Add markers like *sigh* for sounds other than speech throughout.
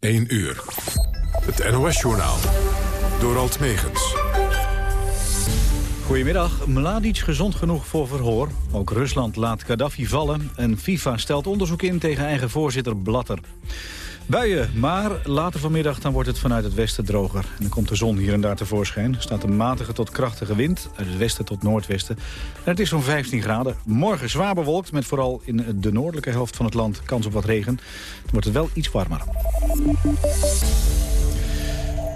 1 uur. Het NOS-journaal. Door Alt Megens. Goedemiddag. Mladic gezond genoeg voor verhoor. Ook Rusland laat Gaddafi vallen. En FIFA stelt onderzoek in tegen eigen voorzitter Blatter. Buien, maar later vanmiddag dan wordt het vanuit het westen droger. En dan komt de zon hier en daar tevoorschijn. Er staat een matige tot krachtige wind, uit het westen tot noordwesten. En het is zo'n 15 graden. Morgen zwaar bewolkt, met vooral in de noordelijke helft van het land kans op wat regen. Dan wordt het wel iets warmer.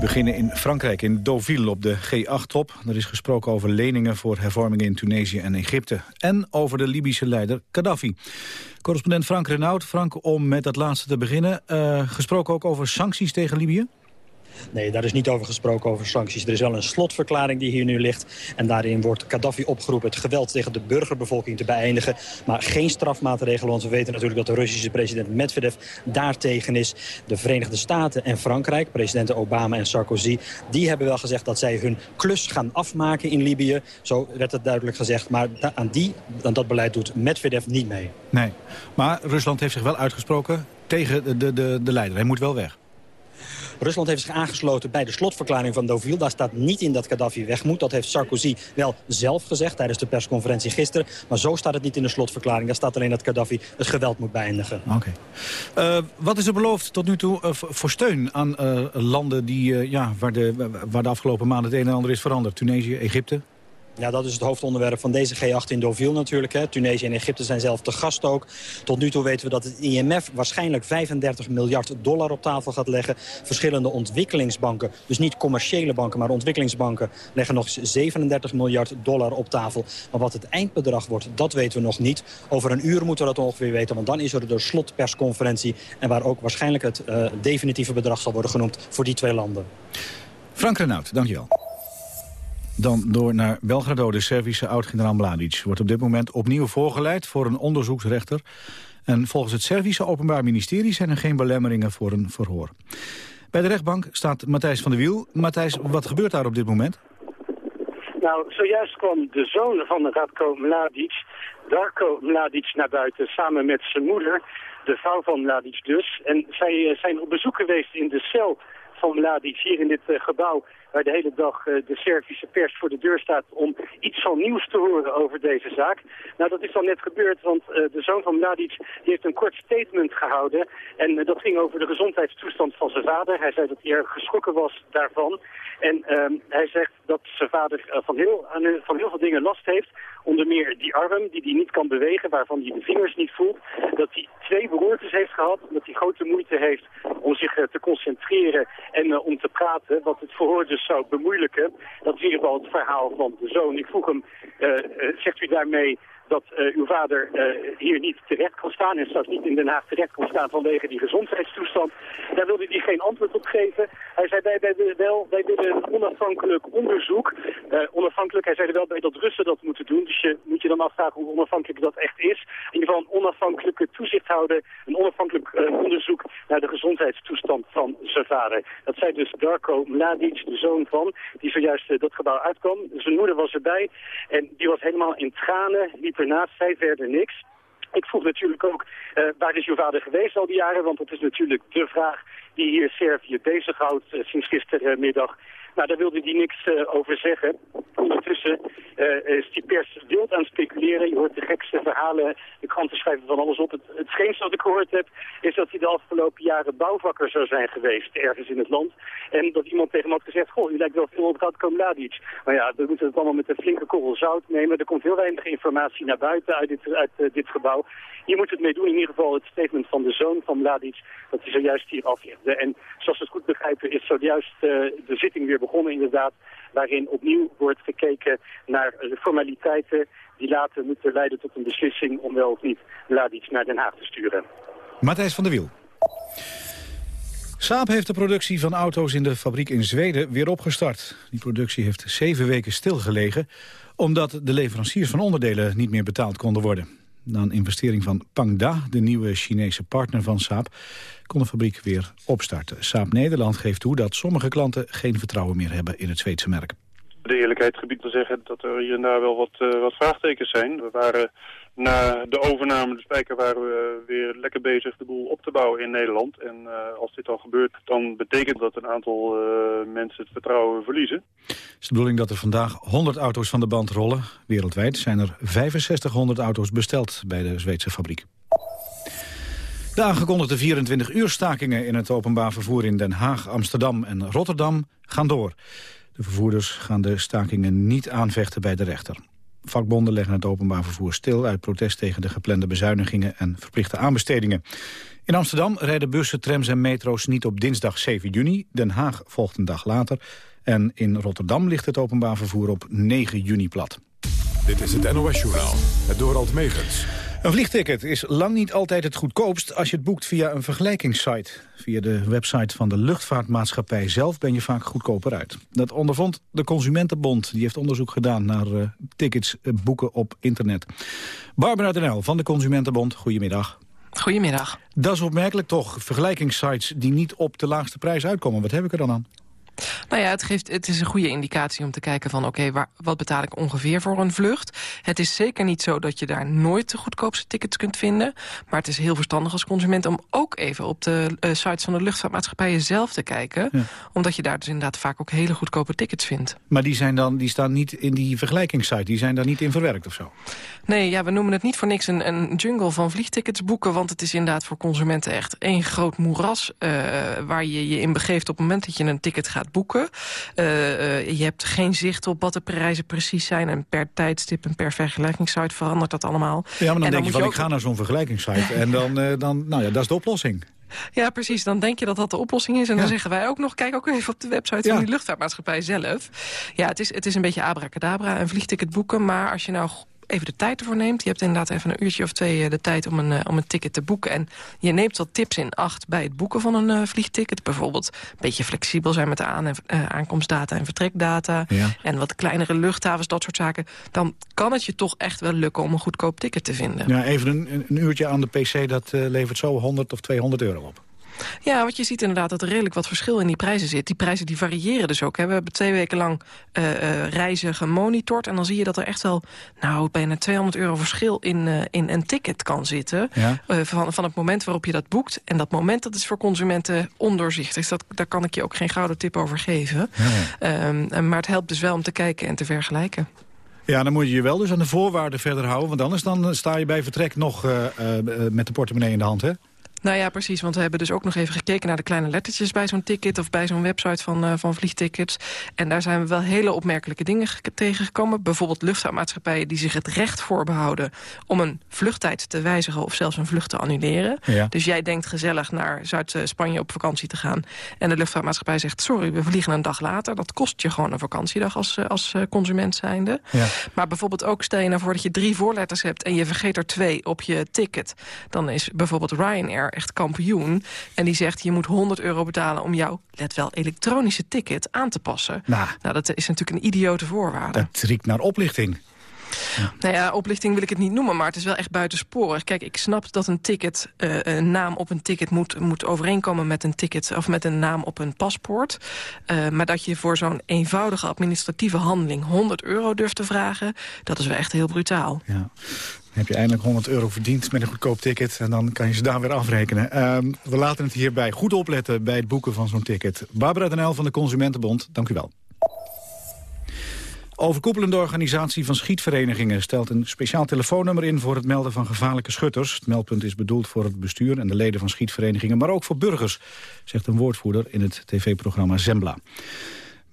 Beginnen in Frankrijk, in Deauville, op de G8-top. Er is gesproken over leningen voor hervormingen in Tunesië en Egypte. En over de Libische leider Gaddafi. Correspondent Frank Renaud. Frank, om met dat laatste te beginnen. Uh, gesproken ook over sancties tegen Libië? Nee, daar is niet over gesproken over sancties. Er is wel een slotverklaring die hier nu ligt. En daarin wordt Gaddafi opgeroepen het geweld tegen de burgerbevolking te beëindigen. Maar geen strafmaatregelen, want we weten natuurlijk dat de Russische president Medvedev daartegen is. De Verenigde Staten en Frankrijk, presidenten Obama en Sarkozy... die hebben wel gezegd dat zij hun klus gaan afmaken in Libië. Zo werd het duidelijk gezegd. Maar aan, die, aan dat beleid doet Medvedev niet mee. Nee, maar Rusland heeft zich wel uitgesproken tegen de, de, de leider. Hij moet wel weg. Rusland heeft zich aangesloten bij de slotverklaring van Deauville. Daar staat niet in dat Gaddafi weg moet. Dat heeft Sarkozy wel zelf gezegd tijdens de persconferentie gisteren. Maar zo staat het niet in de slotverklaring. Daar staat alleen dat Gaddafi het geweld moet beëindigen. Oké. Uh, wat is er beloofd tot nu toe uh, voor steun aan uh, landen die, ja, waar, de, waar de afgelopen maanden het een en ander is veranderd? Tunesië, Egypte? Ja, dat is het hoofdonderwerp van deze G8 in Deauville natuurlijk. Hè. Tunesië en Egypte zijn zelf te gast ook. Tot nu toe weten we dat het IMF waarschijnlijk 35 miljard dollar op tafel gaat leggen. Verschillende ontwikkelingsbanken, dus niet commerciële banken, maar ontwikkelingsbanken... leggen nog 37 miljard dollar op tafel. Maar wat het eindbedrag wordt, dat weten we nog niet. Over een uur moeten we dat ongeveer weten, want dan is er de slotpersconferentie... en waar ook waarschijnlijk het uh, definitieve bedrag zal worden genoemd voor die twee landen. Frank Renaud, dankjewel. Dan door naar Belgrado. De Servische oud-generaal Mladic wordt op dit moment opnieuw voorgeleid voor een onderzoeksrechter. En volgens het Servische Openbaar Ministerie zijn er geen belemmeringen voor een verhoor. Bij de rechtbank staat Matthijs van der Wiel. Matthijs, wat gebeurt daar op dit moment? Nou, zojuist kwam de zoon van Radko Mladic, Darko Mladic, naar buiten samen met zijn moeder, de vrouw van Mladic dus. En zij eh, zijn op bezoek geweest in de cel van Mladic hier in dit uh, gebouw waar de hele dag uh, de Servische pers voor de deur staat om iets van nieuws te horen over deze zaak. Nou, dat is al net gebeurd, want uh, de zoon van Mladic die heeft een kort statement gehouden. En dat ging over de gezondheidstoestand van zijn vader. Hij zei dat hij erg geschrokken was daarvan. En ehm, hij zegt dat zijn vader van, heel, van heel veel dingen last heeft. Onder meer die arm die hij niet kan bewegen, waarvan hij de vingers niet voelt. Dat hij twee beroertes heeft gehad, dat hij grote moeite heeft om zich te concentreren en om te praten. Wat het verhoor dus zou bemoeilijken. Dat is in ieder het verhaal van de zoon. Ik vroeg hem, uh, zegt u daarmee dat uh, uw vader uh, hier niet terecht kon staan en straks niet in Den Haag terecht kon staan vanwege die gezondheidstoestand. Daar wilde hij geen antwoord op geven. Hij zei wij, willen wel, wij willen een onafhankelijk onderzoek. Uh, onafhankelijk, hij zei er wel bij dat Russen dat moeten doen. Dus je moet je dan afvragen hoe onafhankelijk dat echt is. In ieder geval een onafhankelijke toezichthouder, een onafhankelijk onderzoek naar de gezondheidstoestand van zijn vader. Dat zei dus Darko Mladic, de zoon van, die zojuist dat gebouw uitkwam. Zijn moeder was erbij en die was helemaal in tranen, liep ernaast, zei verder niks. Ik vroeg natuurlijk ook, uh, waar is uw vader geweest al die jaren? Want dat is natuurlijk de vraag die hier Servië bezighoudt uh, sinds gistermiddag. Nou, daar wilde hij niks uh, over zeggen. Ondertussen uh, is die pers wild aan het speculeren. Je hoort de gekste verhalen, de kranten schrijven van alles op. Het, het scheenste wat ik gehoord heb, is dat hij de afgelopen jaren bouwvakker zou zijn geweest, ergens in het land. En dat iemand tegen hem had gezegd, goh, u lijkt wel veel op Radko Mladic. Maar ja, we moeten het allemaal met een flinke korrel zout nemen. Er komt heel weinig informatie naar buiten uit dit, uit, uh, dit gebouw. Hier moet het mee doen, in ieder geval het statement van de zoon van Mladic, dat hij zojuist hier aflegde. En zoals we het goed begrijpen, is zojuist de zitting weer begonnen inderdaad, waarin opnieuw wordt gekeken naar de formaliteiten die later moeten leiden tot een beslissing om wel of niet Mladic naar Den Haag te sturen. Matthijs van der Wiel. Saab heeft de productie van auto's in de fabriek in Zweden weer opgestart. Die productie heeft zeven weken stilgelegen... omdat de leveranciers van onderdelen niet meer betaald konden worden. Na een investering van Pangda, de nieuwe Chinese partner van Saab... kon de fabriek weer opstarten. Saab Nederland geeft toe dat sommige klanten geen vertrouwen meer hebben in het Zweedse merk. De eerlijkheid gebied te zeggen dat er hier en daar wel wat, uh, wat vraagtekens zijn. We waren na de overname, de spijker, waren we weer lekker bezig de boel op te bouwen in Nederland. En uh, als dit al gebeurt, dan betekent dat een aantal uh, mensen het vertrouwen verliezen. Het is de bedoeling dat er vandaag 100 auto's van de band rollen. Wereldwijd zijn er 6500 auto's besteld bij de Zweedse fabriek. De aangekondigde 24 uur stakingen in het openbaar vervoer in Den Haag, Amsterdam en Rotterdam gaan door. De vervoerders gaan de stakingen niet aanvechten bij de rechter. Vakbonden leggen het openbaar vervoer stil uit protest tegen de geplande bezuinigingen en verplichte aanbestedingen. In Amsterdam rijden bussen, trams en metro's niet op dinsdag 7 juni. Den Haag volgt een dag later. En in Rotterdam ligt het openbaar vervoer op 9 juni plat. Dit is het NOS Journaal, het Dorald Megens. Een vliegticket is lang niet altijd het goedkoopst als je het boekt via een vergelijkingssite. Via de website van de luchtvaartmaatschappij zelf ben je vaak goedkoper uit. Dat ondervond de Consumentenbond. Die heeft onderzoek gedaan naar uh, tickets uh, boeken op internet. Barbara Denel van de Consumentenbond, goedemiddag. Goedemiddag. Dat is opmerkelijk toch, vergelijkingssites die niet op de laagste prijs uitkomen. Wat heb ik er dan aan? Nou ja, het, geeft, het is een goede indicatie om te kijken van... oké, okay, wat betaal ik ongeveer voor een vlucht? Het is zeker niet zo dat je daar nooit de goedkoopste tickets kunt vinden. Maar het is heel verstandig als consument om ook even... op de uh, sites van de luchtvaartmaatschappijen zelf te kijken. Ja. Omdat je daar dus inderdaad vaak ook hele goedkope tickets vindt. Maar die, zijn dan, die staan niet in die vergelijkingssite? Die zijn daar niet in verwerkt of zo? Nee, ja, we noemen het niet voor niks een, een jungle van vliegtickets boeken... want het is inderdaad voor consumenten echt één groot moeras... Uh, waar je je in begeeft op het moment dat je een ticket gaat boeken. Uh, uh, je hebt geen zicht op wat de prijzen precies zijn. En per tijdstip en per vergelijkingssite verandert dat allemaal. Ja, maar dan, en denk je van, ook... ik ga naar zo'n vergelijkingssite. *laughs* en dan, uh, dan, nou ja, dat is de oplossing. Ja, precies. Dan denk je dat dat de oplossing is. En ja. dan zeggen wij ook nog, kijk ook even op de website ja. van die luchtvaartmaatschappij zelf. Ja, het is, het is een beetje abracadabra, een vliegticket boeken. Maar als je nou even de tijd ervoor neemt. Je hebt inderdaad even een uurtje of twee de tijd om een, uh, om een ticket te boeken. En je neemt wat tips in acht bij het boeken van een uh, vliegticket. Bijvoorbeeld een beetje flexibel zijn met de aan en, uh, aankomstdata en vertrekdata. Ja. En wat kleinere luchthavens, dat soort zaken. Dan kan het je toch echt wel lukken om een goedkoop ticket te vinden. Ja, even een, een uurtje aan de pc, dat levert zo 100 of 200 euro op. Ja, want je ziet inderdaad dat er redelijk wat verschil in die prijzen zit. Die prijzen die variëren dus ook. Hè. We hebben twee weken lang uh, uh, reizen gemonitord. En dan zie je dat er echt wel nou, bijna 200 euro verschil in, uh, in een ticket kan zitten. Ja. van, van het moment waarop je dat boekt. En dat moment dat is voor consumenten ondoorzichtig. Dat, daar kan ik je ook geen gouden tip over geven. Ja. Um, maar het helpt dus wel om te kijken en te vergelijken. Ja, dan moet je je wel dus aan de voorwaarden verder houden. Want anders dan sta je bij vertrek nog met de portemonnee in de hand, hè? Nou ja, precies. Want we hebben dus ook nog even gekeken naar de kleine lettertjes bij zo'n ticket... of bij zo'n website van, uh, van vliegtickets. En daar zijn we wel hele opmerkelijke dingen tegengekomen. Bijvoorbeeld luchtvaartmaatschappijen die zich het recht voorbehouden... om een vluchttijd te wijzigen of zelfs een vlucht te annuleren. Ja. Dus jij denkt gezellig naar Zuid-Spanje op vakantie te gaan... en de luchtvaartmaatschappij zegt, sorry, we vliegen een dag later. Dat kost je gewoon een vakantiedag als, als consument zijnde. Ja. Maar bijvoorbeeld ook, stel je nou voor dat je drie voorletters hebt... en je vergeet er twee op je ticket. Dan is bijvoorbeeld Ryanair echt kampioen. En die zegt, je moet 100 euro betalen om jouw, let wel, elektronische ticket aan te passen. Nou, nou dat is natuurlijk een idiote voorwaarde. Dat riekt naar oplichting. Ja. Nou ja, oplichting wil ik het niet noemen, maar het is wel echt buitensporig. Kijk, ik snap dat een ticket, uh, een naam op een ticket moet, moet overeenkomen met een ticket of met een naam op een paspoort. Uh, maar dat je voor zo'n eenvoudige administratieve handeling 100 euro durft te vragen, dat is wel echt heel brutaal. Ja heb je eindelijk 100 euro verdiend met een goedkoop ticket. En dan kan je ze daar weer afrekenen. Uh, we laten het hierbij goed opletten bij het boeken van zo'n ticket. Barbara Den van de Consumentenbond, dank u wel. Overkoepelende organisatie van schietverenigingen stelt een speciaal telefoonnummer in voor het melden van gevaarlijke schutters. Het meldpunt is bedoeld voor het bestuur en de leden van schietverenigingen, maar ook voor burgers, zegt een woordvoerder in het tv-programma Zembla.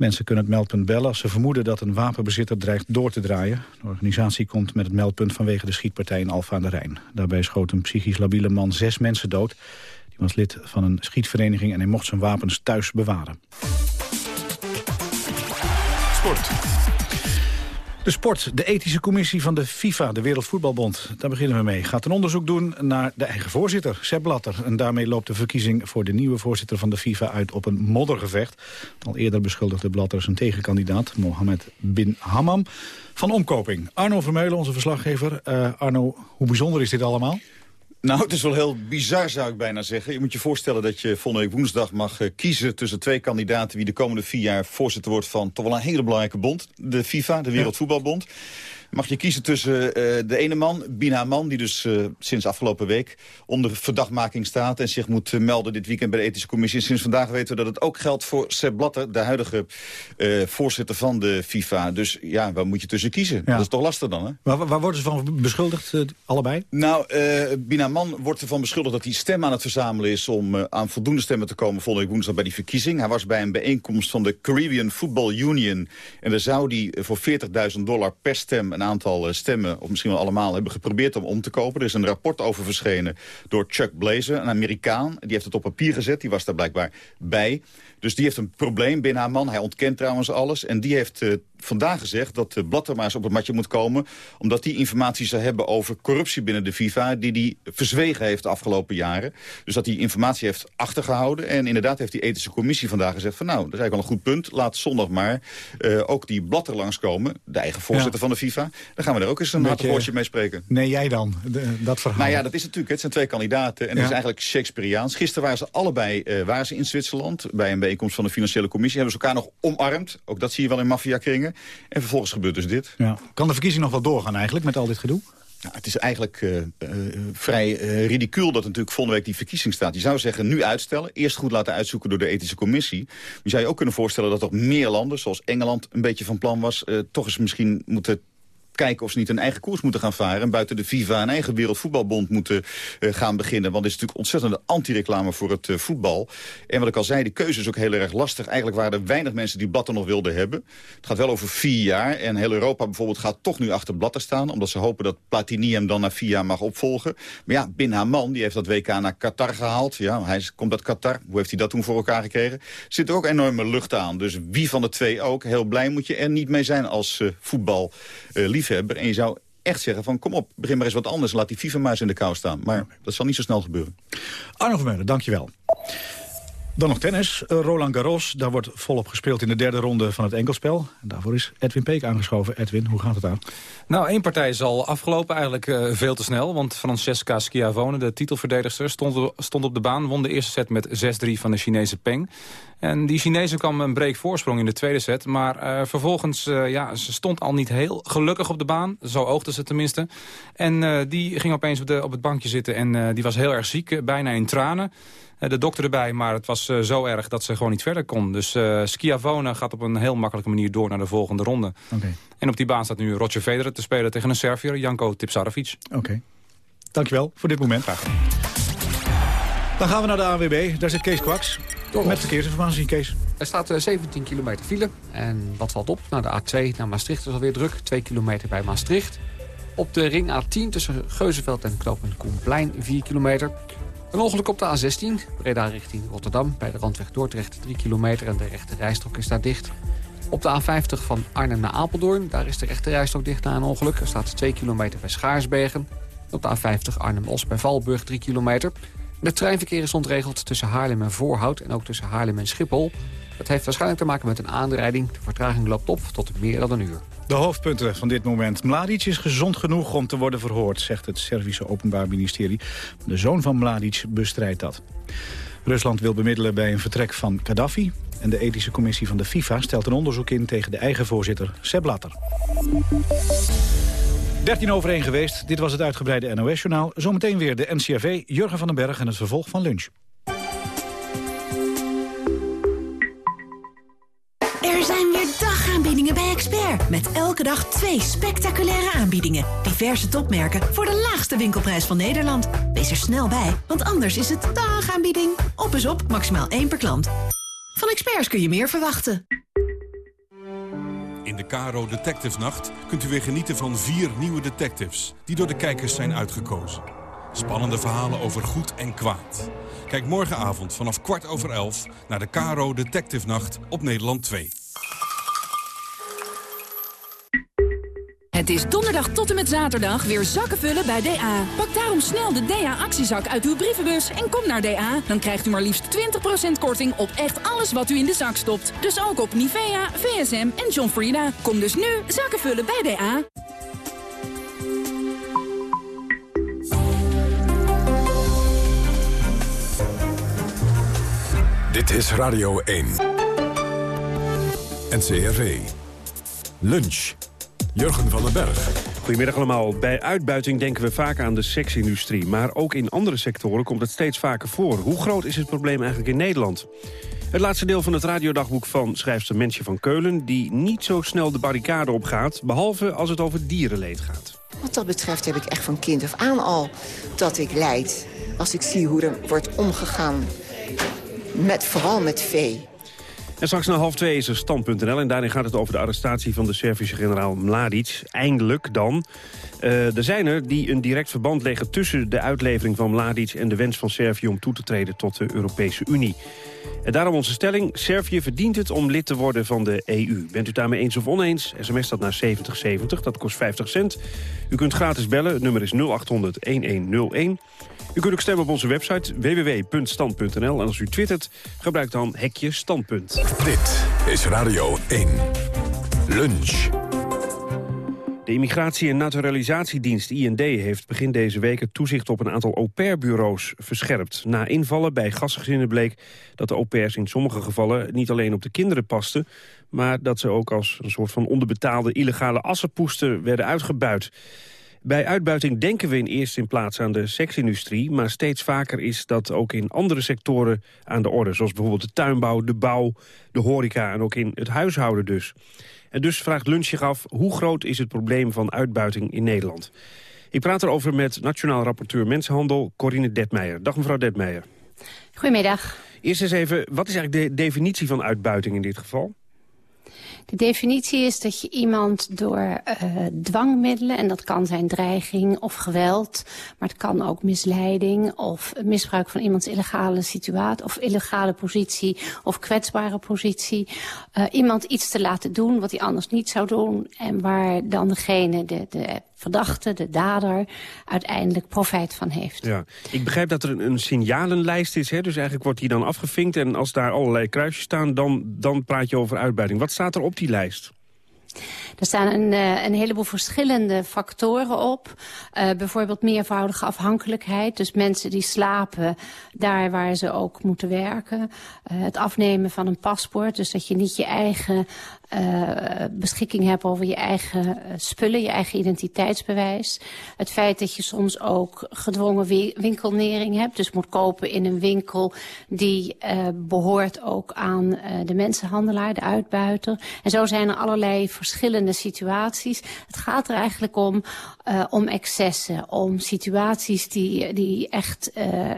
Mensen kunnen het meldpunt bellen als ze vermoeden dat een wapenbezitter dreigt door te draaien. De organisatie komt met het meldpunt vanwege de schietpartij in Alfa aan de Rijn. Daarbij schoot een psychisch labiele man zes mensen dood. Die was lid van een schietvereniging en hij mocht zijn wapens thuis bewaren. Sport. De sport, de ethische commissie van de FIFA, de Wereldvoetbalbond. Daar beginnen we mee. Gaat een onderzoek doen naar de eigen voorzitter, Sepp Blatter. En daarmee loopt de verkiezing voor de nieuwe voorzitter van de FIFA uit op een moddergevecht. Al eerder beschuldigde Blatter zijn tegenkandidaat, Mohammed bin Hammam, van omkoping. Arno Vermeulen, onze verslaggever. Uh, Arno, hoe bijzonder is dit allemaal? Nou, het is wel heel bizar, zou ik bijna zeggen. Je moet je voorstellen dat je volgende week woensdag mag eh, kiezen... tussen twee kandidaten wie de komende vier jaar voorzitter wordt... van toch wel een hele belangrijke bond, de FIFA, de Wereldvoetbalbond mag je kiezen tussen uh, de ene man, Bina Man... die dus uh, sinds afgelopen week onder verdachtmaking staat... en zich moet uh, melden dit weekend bij de ethische commissie. En sinds vandaag weten we dat het ook geldt voor Sepp Blatter... de huidige voorzitter van de FIFA. Dus ja, waar moet je tussen kiezen? Ja. Dat is toch lastig dan, hè? Waar, waar worden ze van beschuldigd, allebei? Nou, Bina Man wordt ervan beschuldigd dat hij stem aan het verzamelen is... om aan voldoende stemmen te komen volgende week woensdag bij die verkiezing. Hij was bij een bijeenkomst van de Caribbean Football Union... en daar zou hij voor 40.000 dollar per stem een aantal eh, stemmen, of misschien wel allemaal, hebben geprobeerd om om te kopen. Er is een rapport over verschenen door Chuck Blazer, een Amerikaan. Die heeft het op papier gezet, die was daar blijkbaar bij. Dus die heeft een probleem binnen haar man. Hij ontkent trouwens alles. En die heeft uh, vandaag gezegd dat de Blatter maar eens op het matje moet komen... omdat die informatie zou hebben over corruptie binnen de FIFA... die die verzwegen heeft de afgelopen jaren. Dus dat die informatie heeft achtergehouden. En inderdaad heeft die ethische commissie vandaag gezegd... van nou, dat is eigenlijk wel een goed punt. Laat zondag maar uh, ook die Blatter langskomen. De eigen voorzitter van de FIFA. Dan gaan we er ook eens een, een woordje mee spreken. Nee, jij dan, dat verhaal. Nou ja, dat is natuurlijk, het zijn twee kandidaten. En ja. dat is eigenlijk Shakespeareaans. Gisteren waren ze allebei waren ze in Zwitserland... bij een bijeenkomst van de financiële commissie. Hebben ze elkaar nog omarmd. Ook dat zie je wel in maffiakringen. En vervolgens gebeurt dus dit. Ja. Kan de verkiezing nog wel doorgaan eigenlijk met al dit gedoe? Nou, het is eigenlijk uh, uh, vrij uh, ridicuul dat natuurlijk volgende week die verkiezing staat. Je zou zeggen, nu uitstellen. Eerst goed laten uitzoeken door de ethische commissie. Je zou je ook kunnen voorstellen dat er meer landen, zoals Engeland een beetje van plan was... toch eens misschien moeten kijken of ze niet een eigen koers moeten gaan varen... en buiten de FIFA een eigen wereldvoetbalbond moeten uh, gaan beginnen. Want het is natuurlijk ontzettende anti-reclame voor het uh, voetbal. En wat ik al zei, de keuze is ook heel erg lastig. Eigenlijk waren er weinig mensen die Blatter nog wilden hebben. Het gaat wel over vier jaar. En heel Europa bijvoorbeeld gaat toch nu achter Blatter staan... omdat ze hopen dat Platini hem dan na vier jaar mag opvolgen. Maar ja, Bin Haman, die heeft dat WK naar Qatar gehaald. Ja, hij komt uit Qatar. Hoe heeft hij dat toen voor elkaar gekregen? Zit er ook enorme lucht aan. Dus wie van de twee ook, heel blij moet je er niet mee zijn als uh, voetballiefhebber. En je zou echt zeggen van kom op, begin maar eens wat anders. Laat die FIFA-muis in de kou staan. Maar dat zal niet zo snel gebeuren. Arno Vermeulen, dankjewel. Dan nog tennis. Eh, Roland Garros, daar wordt volop gespeeld in de derde ronde van het enkelspel. En daarvoor is Edwin Peek aangeschoven. Edwin, hoe gaat het aan? Nou, één partij is al afgelopen, eigenlijk uh, veel te snel. Want Francesca Schiavone, de titelverdedigster, stond, stond op de baan. Won de eerste set met 6-3 van de Chinese Peng. En die Chinese kwam een break voorsprong in de tweede set. Maar uh, vervolgens, uh, ja, ze stond al niet heel gelukkig op de baan. Zo oogde ze tenminste. En die ging opeens op, de, op het bankje zitten en die was heel erg ziek, bijna in tranen. De dokter erbij, maar het was zo erg dat ze gewoon niet verder kon. Dus Schiavone gaat op een heel makkelijke manier door naar de volgende ronde. Okay. En op die baan staat nu Roger Federer te spelen tegen een Servier, Janko Tipsarevic. Oké. Okay. Dankjewel voor dit moment. Graag. Dan gaan we naar de AWB. Daar zit Kees Kwaks. Met verkeersinformatie, Kees. Er staat 17 kilometer file. En wat valt op? Nou, de A2 naar Maastricht is alweer druk. 2 kilometer bij Maastricht. Op de ring A10 tussen Geuzenveld en knooppunt Koenplein 4 kilometer. Een ongeluk op de A16, Breda richting Rotterdam. Bij de randweg Dordrecht 3 kilometer en de rechte rijstrook is daar dicht. Op de A50 van Arnhem naar Apeldoorn, daar is de rechte rijstrook dicht na een ongeluk. Er staat 2 kilometer bij Schaarsbergen. Op de A50 Arnhem-Os bij Valburg 3 kilometer. Het treinverkeer is ontregeld tussen Haarlem en Voorhout en ook tussen Haarlem en Schiphol. Dat heeft waarschijnlijk te maken met een aanrijding. De vertraging loopt op tot meer dan een uur. De hoofdpunten van dit moment. Mladic is gezond genoeg om te worden verhoord, zegt het Servische Openbaar Ministerie. De zoon van Mladic bestrijdt dat. Rusland wil bemiddelen bij een vertrek van Gaddafi. En de ethische commissie van de FIFA stelt een onderzoek in tegen de eigen voorzitter Sepp Blatter. 13 over 1 geweest. Dit was het uitgebreide NOS-journaal. Zometeen weer de NCRV, Jurgen van den Berg en het vervolg van lunch. Er zijn dagaanbiedingen bij Expert. Met elke dag twee spectaculaire aanbiedingen. Diverse topmerken voor de laagste winkelprijs van Nederland. Wees er snel bij, want anders is het dagaanbieding. Op is op, maximaal één per klant. Van Experts kun je meer verwachten. In de Caro Detectives Nacht kunt u weer genieten van vier nieuwe detectives... die door de kijkers zijn uitgekozen. Spannende verhalen over goed en kwaad. Kijk morgenavond vanaf kwart over elf naar de Caro Detective Nacht op Nederland 2. Het is donderdag tot en met zaterdag weer zakken vullen bij DA. Pak daarom snel de DA-actiezak uit uw brievenbus en kom naar DA. Dan krijgt u maar liefst 20% korting op echt alles wat u in de zak stopt. Dus ook op Nivea, VSM en John Frieda. Kom dus nu zakken vullen bij DA. Dit is Radio 1. NCRV. Lunch. Jurgen van den Berg. Goedemiddag allemaal. Bij uitbuiting denken we vaak aan de seksindustrie. Maar ook in andere sectoren komt het steeds vaker voor. Hoe groot is het probleem eigenlijk in Nederland? Het laatste deel van het radiodagboek van schrijfster Mensje van Keulen... die niet zo snel de barricade opgaat, behalve als het over dierenleed gaat. Wat dat betreft heb ik echt van kind af aan al dat ik leid. Als ik zie hoe er wordt omgegaan, met, vooral met vee. En straks na half twee is er stand.nl en daarin gaat het over de arrestatie van de Servische generaal Mladic. Eindelijk dan. Uh, er zijn er die een direct verband leggen tussen de uitlevering van Mladic... en de wens van Servië om toe te treden tot de Europese Unie. En daarom onze stelling, Servië verdient het om lid te worden van de EU. Bent u daarmee eens of oneens? SMS dat naar 7070, dat kost 50 cent. U kunt gratis bellen, nummer is 0800-1101. U kunt ook stemmen op onze website www.stand.nl. En als u twittert, gebruik dan hekje standpunt. Dit is Radio 1. Lunch. De Immigratie- en Naturalisatiedienst IND heeft begin deze week het toezicht op een aantal au-pair-bureaus verscherpt. Na invallen bij gastgezinnen bleek dat de au-pairs in sommige gevallen niet alleen op de kinderen pasten, maar dat ze ook als een soort van onderbetaalde illegale assenpoester werden uitgebuit. Bij uitbuiting denken we in eerste plaats aan de seksindustrie... maar steeds vaker is dat ook in andere sectoren aan de orde. Zoals bijvoorbeeld de tuinbouw, de bouw, de horeca en ook in het huishouden dus. En dus vraagt Lunch zich af hoe groot is het probleem van uitbuiting in Nederland. Ik praat erover met Nationaal Rapporteur Mensenhandel Corine Detmeijer. Dag mevrouw Detmeijer. Goedemiddag. Eerst eens even, wat is eigenlijk de definitie van uitbuiting in dit geval? De definitie is dat je iemand door uh, dwangmiddelen... en dat kan zijn dreiging of geweld... maar het kan ook misleiding of misbruik van iemands illegale situatie... of illegale positie of kwetsbare positie... Uh, iemand iets te laten doen wat hij anders niet zou doen... en waar dan degene, de, de verdachte, de dader, uiteindelijk profijt van heeft. Ja. Ik begrijp dat er een, een signalenlijst is, hè? dus eigenlijk wordt die dan afgevinkt... en als daar allerlei kruisjes staan, dan, dan praat je over uitbuiting. Wat staat er op die lijst? Er staan een, uh, een heleboel verschillende factoren op. Uh, bijvoorbeeld meervoudige afhankelijkheid. Dus mensen die slapen daar waar ze ook moeten werken. Uh, het afnemen van een paspoort. Dus dat je niet je eigen beschikking hebt over je eigen uh, spullen, je eigen identiteitsbewijs. Het feit dat je soms ook gedwongen winkelnering hebt, dus moet kopen in een winkel die uh, behoort ook aan de mensenhandelaar, de uitbuiter. En zo zijn er allerlei verschillende situaties. Het gaat er eigenlijk om, om excessen, om situaties die, die echt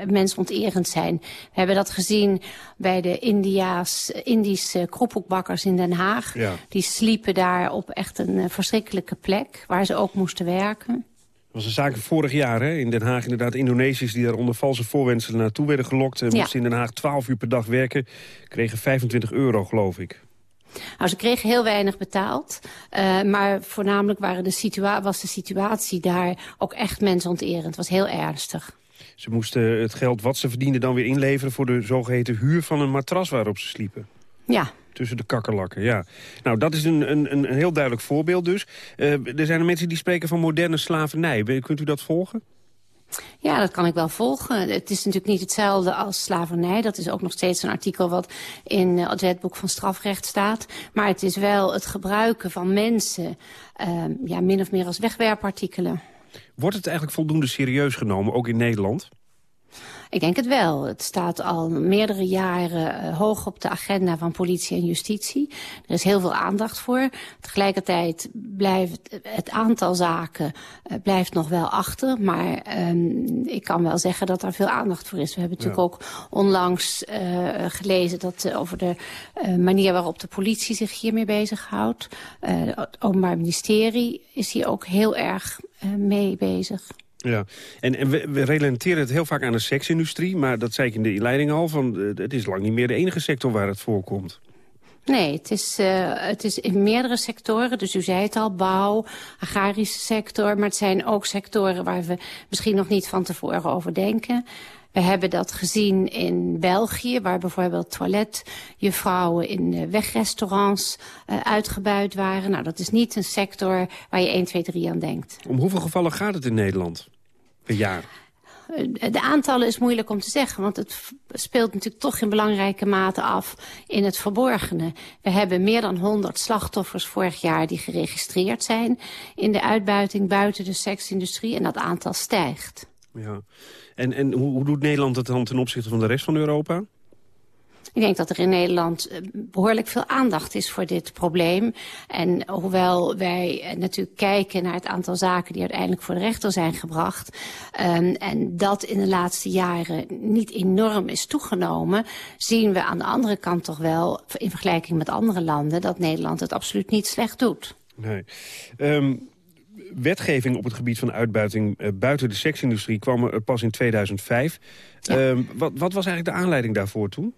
mensonterend zijn. We hebben dat gezien bij de India's, Indische kroephoekbakkers in Den Haag. Ja. Die sliepen daar op echt een uh, verschrikkelijke plek... waar ze ook moesten werken. Dat was een zaak vorig jaar hè? in Den Haag. Inderdaad, Indonesiërs die daar onder valse voorwenselen naartoe werden gelokt... en ja. moesten in Den Haag 12 uur per dag werken. Kregen 25 euro, geloof ik. Nou, ze kregen heel weinig betaald. Uh, maar voornamelijk waren de was de situatie daar ook echt mensonterend. Het was heel ernstig. Ze moesten het geld wat ze verdienden dan weer inleveren... voor de zogeheten huur van een matras waarop ze sliepen. Ja, Tussen de kakkerlakken, ja. Nou, dat is een, een, een heel duidelijk voorbeeld dus. Uh, er zijn er mensen die spreken van moderne slavernij. Kunt u dat volgen? Ja, dat kan ik wel volgen. Het is natuurlijk niet hetzelfde als slavernij. Dat is ook nog steeds een artikel wat in het wetboek van strafrecht staat. Maar het is wel het gebruiken van mensen, uh, ja, min of meer als wegwerpartikelen. Wordt het eigenlijk voldoende serieus genomen, ook in Nederland? Ik denk het wel. Het staat al meerdere jaren uh, hoog op de agenda van politie en justitie. Er is heel veel aandacht voor. Tegelijkertijd blijft het aantal zaken uh, blijft nog wel achter. Maar um, ik kan wel zeggen dat er veel aandacht voor is. We hebben natuurlijk ook onlangs uh, gelezen dat over de manier waarop de politie zich hiermee bezighoudt. het Openbaar Ministerie is hier ook heel erg mee bezig. Ja, en, en we, we, relateren het heel vaak aan de seksindustrie... maar dat zei ik in de inleiding al, van, uh, het is lang niet meer de enige sector waar het voorkomt. Nee, het is, uh, het is in meerdere sectoren. Dus u zei het al, bouw, agrarische sector. Maar het zijn ook sectoren waar we misschien nog niet van tevoren over denken. We hebben dat gezien in België, waar bijvoorbeeld toiletjuffrouwen in wegrestaurants uh, uitgebuit waren. Nou, dat is niet een sector waar je 1, 2, 3 aan denkt. Om hoeveel gevallen gaat het in Nederland per jaar? de aantallen is moeilijk om te zeggen, want het speelt natuurlijk toch in belangrijke mate af in het verborgene. We hebben meer dan 100 slachtoffers vorig jaar die geregistreerd zijn in de uitbuiting buiten de seksindustrie en dat aantal stijgt. Ja. En, en hoe, hoe doet Nederland het dan ten opzichte van de rest van Europa? Ik denk dat er in Nederland eh, behoorlijk veel aandacht is voor dit probleem. En hoewel wij eh, natuurlijk kijken naar het aantal zaken die uiteindelijk voor de rechter zijn gebracht... Um, en dat in de laatste jaren niet enorm is toegenomen... zien we aan de andere kant toch wel, in vergelijking met andere landen... dat Nederland het absoluut niet slecht doet. Nee. Um, wetgeving op het gebied van uitbuiting uh, buiten de seksindustrie kwam er pas in 2005. Ja. Um, wat, wat was eigenlijk de aanleiding daarvoor toen?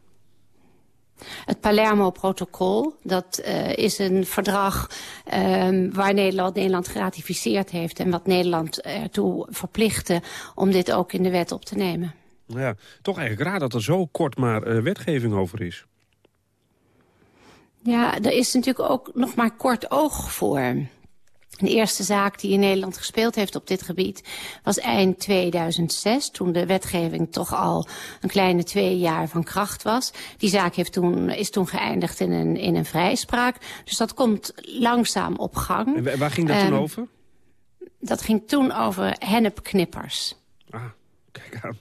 Het Palermo-protocol, dat uh, is een verdrag um, waar Nederland, Nederland geratificeerd heeft... en wat Nederland ertoe verplichtte om dit ook in de wet op te nemen. Nou ja, toch eigenlijk raar dat er zo kort maar uh, wetgeving over is. Ja, er is natuurlijk ook nog maar kort oog voor. De eerste zaak die in Nederland gespeeld heeft op dit gebied was eind 2006, toen de wetgeving toch al een kleine twee jaar van kracht was. Die zaak heeft toen, is toen geëindigd in een, in een vrijspraak. Dus dat komt langzaam op gang. En waar ging dat um, toen over? Dat ging toen over hennepknippers. Ah, kijk aan.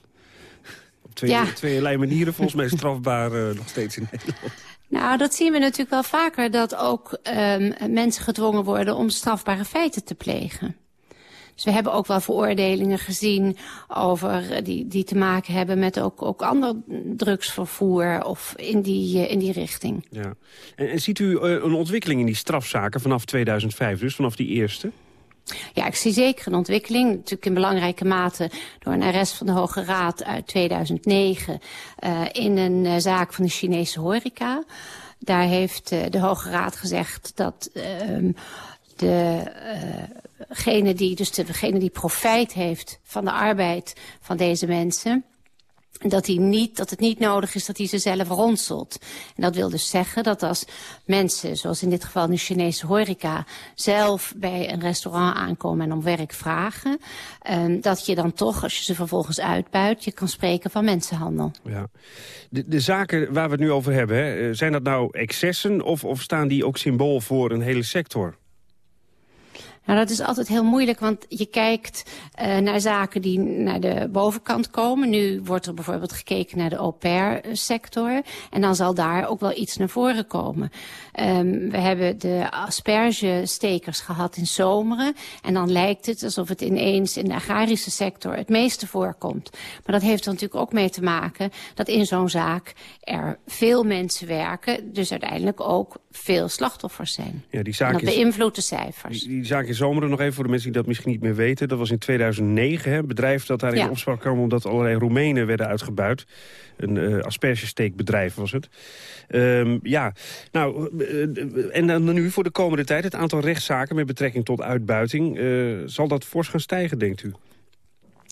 Op twee, ja. tweeërlei manieren volgens mij strafbaar uh, nog steeds in Nederland. Nou, dat zien we natuurlijk wel vaker, dat ook um, mensen gedwongen worden om strafbare feiten te plegen. Dus we hebben ook wel veroordelingen gezien over die, die te maken hebben met ook, ook ander drugsvervoer of in die, in die richting. Ja. En, en ziet u uh, een ontwikkeling in die strafzaken vanaf 2005, dus vanaf die eerste? Ja, ik zie zeker een ontwikkeling. Natuurlijk in belangrijke mate door een arrest van de Hoge Raad uit 2009... Uh, in een uh, zaak van de Chinese horeca. Daar heeft uh, de Hoge Raad gezegd dat degene die, dus degene die profijt heeft van de arbeid van deze mensen dat, hij niet, dat het niet nodig is dat hij ze zelf ronselt. En dat wil dus zeggen dat als mensen, zoals in dit geval de Chinese horeca... zelf bij een restaurant aankomen en om werk vragen... Um, dat je dan toch, als je ze vervolgens uitbuit... je kan spreken van mensenhandel. Ja. De, de zaken waar we het nu over hebben, hè, zijn dat nou excessen... Of, of staan die ook symbool voor een hele sector? Nou, dat is altijd heel moeilijk, want je kijkt uh, naar zaken die naar de bovenkant komen. Nu wordt er bijvoorbeeld gekeken naar de au-pair-sector. En dan zal daar ook wel iets naar voren komen. Um, we hebben de aspergestekers gehad in Zomeren. En dan lijkt het alsof het ineens in de agrarische sector het meeste voorkomt. Maar dat heeft er natuurlijk ook mee te maken dat in zo'n zaak er veel mensen werken. Dus uiteindelijk ook veel slachtoffers zijn. Ja, die zaak en dat beïnvloedt de cijfers. Die, die zaak in Zomeren nog even voor de mensen die dat misschien niet meer weten. Dat was in 2009, hè, een bedrijf dat daar in ja. opspraak kwam... omdat allerlei Roemenen werden uitgebuit. Een uh, aspergesteekbedrijf was het. Um, ja, nou, uh, en dan nu voor de komende tijd... het aantal rechtszaken met betrekking tot uitbuiting... Uh, zal dat fors gaan stijgen, denkt u?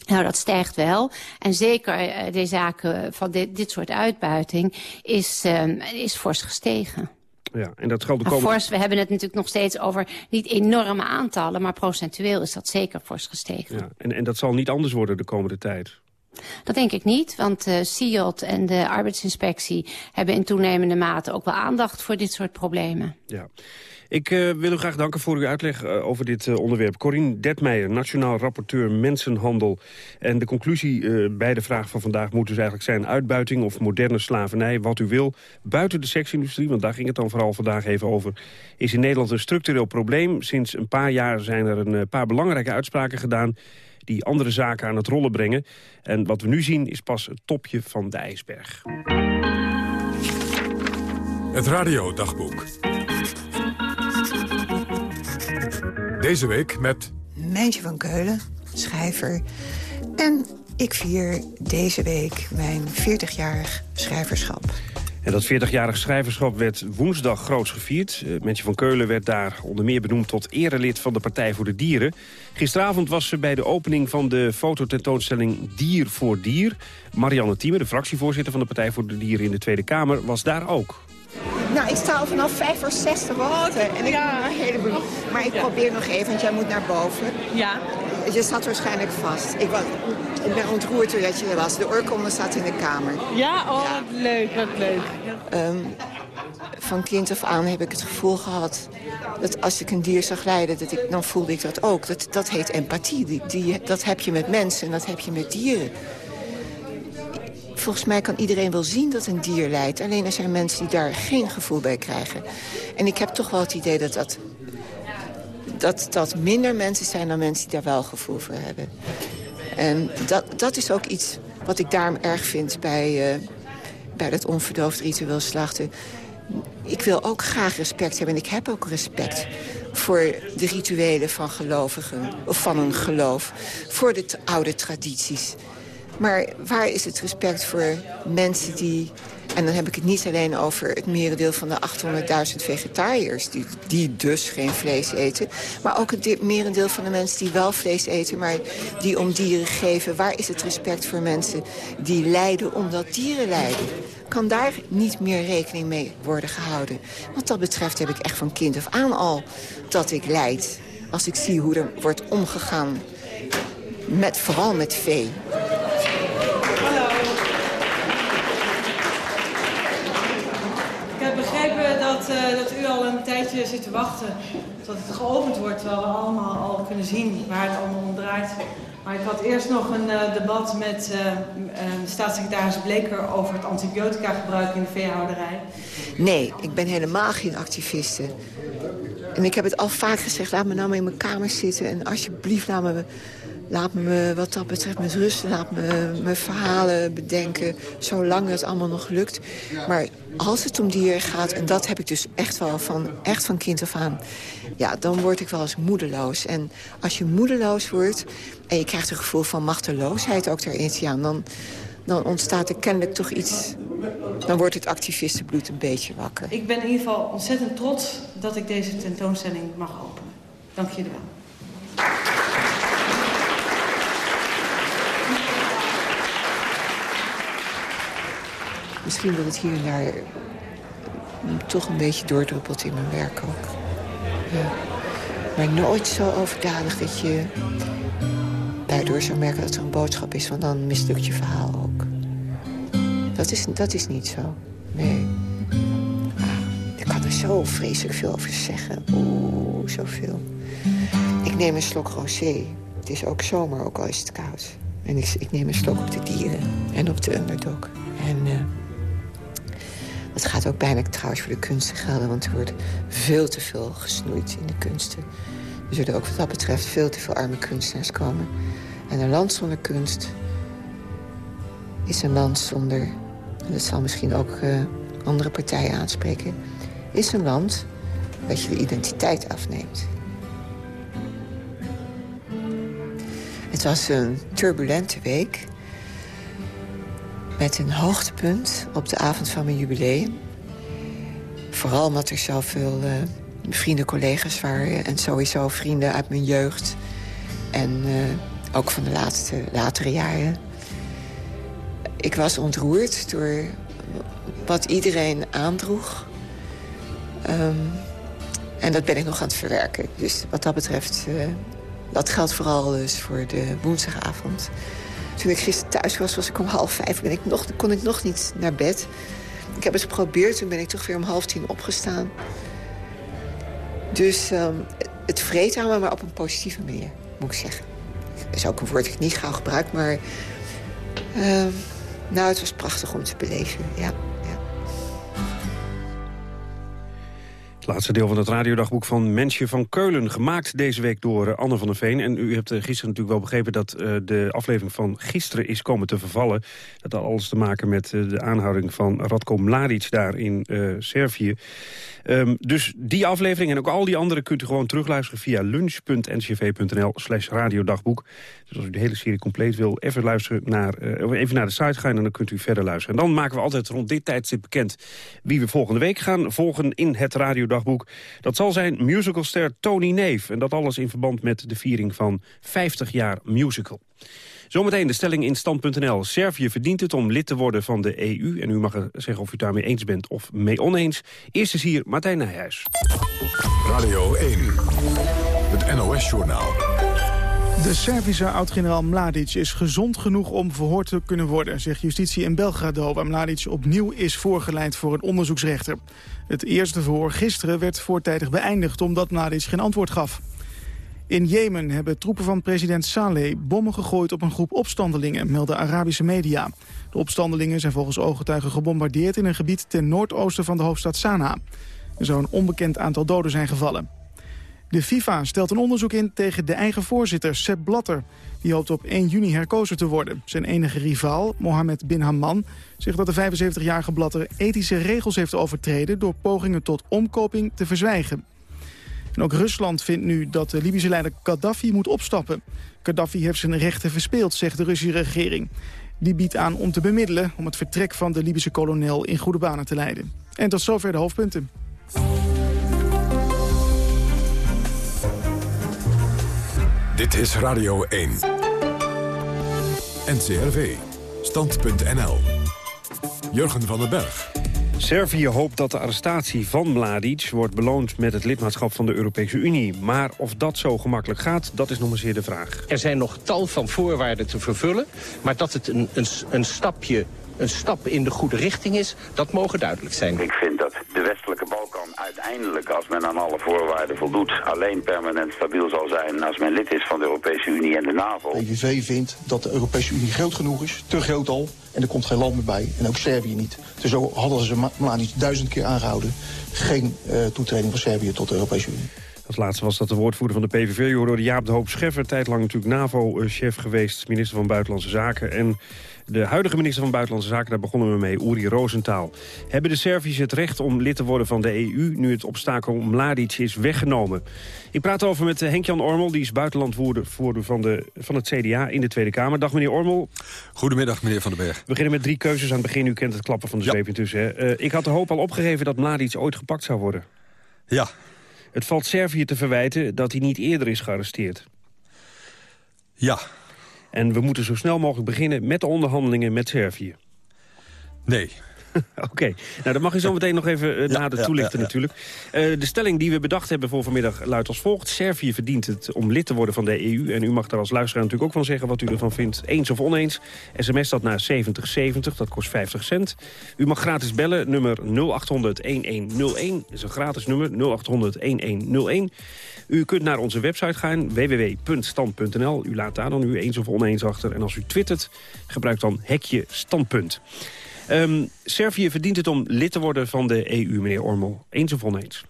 Nou, dat stijgt wel. En zeker de zaken van dit, dit soort uitbuiting is, um, is fors gestegen. Ja, en dat geldt de komende... Fors, we hebben het natuurlijk nog steeds over niet enorme aantallen... maar procentueel is dat zeker fors gestegen. Ja, en, en dat zal niet anders worden de komende tijd? Dat denk ik niet, want uh, CIOT en de arbeidsinspectie... hebben in toenemende mate ook wel aandacht voor dit soort problemen. Ja. Ik uh, wil u graag danken voor uw uitleg uh, over dit uh, onderwerp. Corine Detmeijer, Nationaal Rapporteur Mensenhandel. En de conclusie bij de vraag van vandaag moet dus eigenlijk zijn... uitbuiting of moderne slavernij, wat u wil. Buiten de seksindustrie, want daar ging het dan vooral vandaag even over... is in Nederland een structureel probleem. Sinds een paar jaar zijn er een paar belangrijke uitspraken gedaan die andere zaken aan het rollen brengen. En wat we nu zien is pas het topje van de ijsberg. Het radiodagboek. Deze week met... Meintje van Keulen, schrijver. En ik vier deze week mijn 40-jarig schrijverschap. En dat 40-jarig schrijverschap werd woensdag groots gevierd. Uh, Mentje van Keulen werd daar onder meer benoemd tot erelid van de Partij voor de Dieren. Gisteravond was ze bij de opening van de fototentoonstelling Dier voor Dier. Marianne Thieme, de fractievoorzitter van de Partij voor de Dieren in de Tweede Kamer, was daar ook. Nou, ik sta al vanaf 5 voor 6 te wachten. En ik ja. een heleboel. Maar ik probeer nog even, want jij moet naar boven. Ja. Je zat waarschijnlijk vast. Ik, was, ik ben ontroerd doordat je er was. De oorkonde staat in de kamer. Ja? Oh, wat leuk, wat leuk. Ehm, van kind af aan heb ik het gevoel gehad... dat als ik een dier zag lijden, dat ik, dan voelde ik dat ook. Dat, dat heet empathie. Die, die, dat heb je met mensen en dat heb je met dieren. Volgens mij kan iedereen wel zien dat een dier lijdt. Alleen er zijn mensen die daar geen gevoel bij krijgen. En ik heb toch wel het idee dat dat, dat, dat minder mensen zijn... dan mensen die daar wel gevoel voor hebben. En dat, dat is ook iets wat ik daarom erg vind bij, uh, bij dat onverdoofd ritueel slachten. Ik wil ook graag respect hebben en ik heb ook respect voor de rituelen van gelovigen, of van een geloof, voor de oude tradities. Maar waar is het respect voor mensen die... en dan heb ik het niet alleen over het merendeel van de 800.000 vegetariërs... Die, die dus geen vlees eten. Maar ook het merendeel van de mensen die wel vlees eten... maar die om dieren geven. Waar is het respect voor mensen die lijden omdat dieren lijden? Kan daar niet meer rekening mee worden gehouden? Wat dat betreft heb ik echt van kind af aan al dat ik lijd. Als ik zie hoe er wordt omgegaan met, vooral met vee. Dat, uh, dat u al een tijdje zit te wachten tot het geopend wordt. Terwijl we allemaal al kunnen zien waar het allemaal om draait. Maar ik had eerst nog een uh, debat met uh, staatssecretaris Bleker over het antibiotica gebruik in de veehouderij. Nee, ik ben helemaal geen activiste. En ik heb het al vaak gezegd, laat me nou in mijn kamer zitten en alsjeblieft laat me laat me wat dat betreft met rust. Laat me mijn verhalen bedenken, zolang het allemaal nog lukt. Maar als het om dieren gaat, en dat heb ik dus echt wel van, echt van kind af aan... ja, dan word ik wel eens moedeloos. En als je moedeloos wordt en je krijgt een gevoel van machteloosheid ook daarin... Ja, dan, dan ontstaat er kennelijk toch iets... dan wordt het activistenbloed een beetje wakker. Ik ben in ieder geval ontzettend trots dat ik deze tentoonstelling mag openen. Dank jullie wel. Misschien dat het hier en daar toch een beetje doordruppelt in mijn werk ook. Ja. Maar nooit zo overdadig dat je daardoor zou merken dat er een boodschap is... want dan mislukt je verhaal ook. Dat is, dat is niet zo. Nee. Ah, ik kan er zo vreselijk veel over zeggen. Oeh, zoveel. Ik neem een slok rosé. Het is ook zomer, ook al is het koud. En ik, ik neem een slok op de dieren en op de underdog. En... Uh, het gaat ook bijna trouwens voor de kunsten gelden... want er wordt veel te veel gesnoeid in de kunsten. Er zullen ook wat dat betreft veel te veel arme kunstenaars komen. En een land zonder kunst is een land zonder... en dat zal misschien ook uh, andere partijen aanspreken... is een land dat je de identiteit afneemt. Het was een turbulente week met een hoogtepunt op de avond van mijn jubileum. Vooral omdat er zoveel uh, vrienden, collega's waren... en sowieso vrienden uit mijn jeugd. En uh, ook van de laatste, latere jaren. Ik was ontroerd door wat iedereen aandroeg. Um, en dat ben ik nog aan het verwerken. Dus wat dat betreft, uh, dat geldt vooral dus voor de woensdagavond. Toen ik gisteren thuis was, was ik om half vijf. Ben ik nog, kon ik nog niet naar bed. Ik heb het geprobeerd, toen ben ik toch weer om half tien opgestaan. Dus um, het vreet aan me, maar op een positieve manier, moet ik zeggen. Dat is ook een woord dat ik niet gauw gebruik, maar... Uh, nou, het was prachtig om te beleven, ja. Het laatste deel van het radiodagboek van Mensje van Keulen. Gemaakt deze week door eh, Anne van der Veen. En u hebt eh, gisteren natuurlijk wel begrepen dat uh, de aflevering van gisteren is komen te vervallen. Dat had alles te maken met uh, de aanhouding van Radko Mladic daar in Servië. Um, dus die aflevering en ook al die andere kunt u gewoon terugluisteren via lunch.ncv.nl slash radiodagboek. Dus als u de hele serie compleet wil, even, luisteren naar, even naar de site gaan en dan kunt u verder luisteren. En dan maken we altijd rond dit tijdstip bekend wie we volgende week gaan volgen in het radiodagboek dagboek. Dat zal zijn musicalster Tony Neef. En dat alles in verband met de viering van 50 jaar musical. Zometeen de stelling in stand.nl. Servië verdient het om lid te worden van de EU. En u mag zeggen of u daarmee eens bent of mee oneens. Eerst is hier Martijn Nijhuis. Radio 1, het NOS-journaal. De Servische oud-generaal Mladic is gezond genoeg om verhoord te kunnen worden... zegt justitie in Belgrado, waar Mladic opnieuw is voorgeleid voor een onderzoeksrechter. Het eerste verhoor gisteren werd voortijdig beëindigd omdat Mladic geen antwoord gaf. In Jemen hebben troepen van president Saleh bommen gegooid op een groep opstandelingen, melden Arabische media. De opstandelingen zijn volgens ooggetuigen gebombardeerd in een gebied ten noordoosten van de hoofdstad Sanaa. Er zou een onbekend aantal doden zijn gevallen. De FIFA stelt een onderzoek in tegen de eigen voorzitter, Sepp Blatter. Die hoopt op 1 juni herkozen te worden. Zijn enige rivaal, Mohammed bin Hamman, zegt dat de 75-jarige Blatter ethische regels heeft overtreden... door pogingen tot omkoping te verzwijgen. En ook Rusland vindt nu dat de Libische leider Gaddafi moet opstappen. Gaddafi heeft zijn rechten verspeeld, zegt de Russische regering. Die biedt aan om te bemiddelen om het vertrek van de Libische kolonel in goede banen te leiden. En tot zover de hoofdpunten. Dit is Radio 1. NCRV. Stand.nl. Jurgen van den Berg. Servië hoopt dat de arrestatie van Mladic wordt beloond met het lidmaatschap van de Europese Unie. Maar of dat zo gemakkelijk gaat, dat is nog maar zeer de vraag. Er zijn nog tal van voorwaarden te vervullen, maar dat het een, een, een stapje een stap in de goede richting is, dat mogen duidelijk zijn. Ik vind dat de westelijke Balkan uiteindelijk, als men aan alle voorwaarden voldoet, alleen permanent stabiel zal zijn als men lid is van de Europese Unie en de NAVO. De vindt dat de Europese Unie groot genoeg is, te groot al, en er komt geen land meer bij. En ook Servië niet. Dus zo hadden ze Mladic duizend keer aangehouden. Geen uh, toetreding van Servië tot de Europese Unie. Als laatste was dat de woordvoerder van de PVV, Joro Jaap de Hoop Scheffer. Tijdlang natuurlijk NAVO-chef geweest, minister van Buitenlandse Zaken. En de huidige minister van Buitenlandse Zaken, daar begonnen we mee, Uri Rosenthal. Hebben de Serviërs het recht om lid te worden van de EU... nu het obstakel Mladic is weggenomen? Ik praat over met Henk-Jan Ormel, die is buitenlandvoerder van, de, van het CDA in de Tweede Kamer. Dag meneer Ormel. Goedemiddag meneer Van den Berg. We beginnen met drie keuzes aan het begin. U kent het klappen van de zweep intussen. Uh, ik had de hoop al opgegeven dat Mladic ooit gepakt zou worden. Ja. Het valt Servië te verwijten dat hij niet eerder is gearresteerd. Ja. En we moeten zo snel mogelijk beginnen met de onderhandelingen met Servië. Nee. *laughs* Oké, nou dat mag je zo meteen nog even uh, nader toelichten natuurlijk. Uh, de stelling die we bedacht hebben voor vanmiddag luidt als volgt. Servië verdient het om lid te worden van de EU. En u mag daar als luisteraar natuurlijk ook van zeggen wat u ervan vindt. Eens of oneens. SMS dat naar 7070, dat kost 50 cent. U mag gratis bellen, nummer 0800-1101. Dat is een gratis nummer, 0800-1101. U kunt naar onze website gaan, www.stand.nl. U laat daar dan u eens of oneens achter. En als u twittert, gebruik dan hekje standpunt. Um, Servië verdient het om lid te worden van de EU, meneer Ormel. Eens of oneens?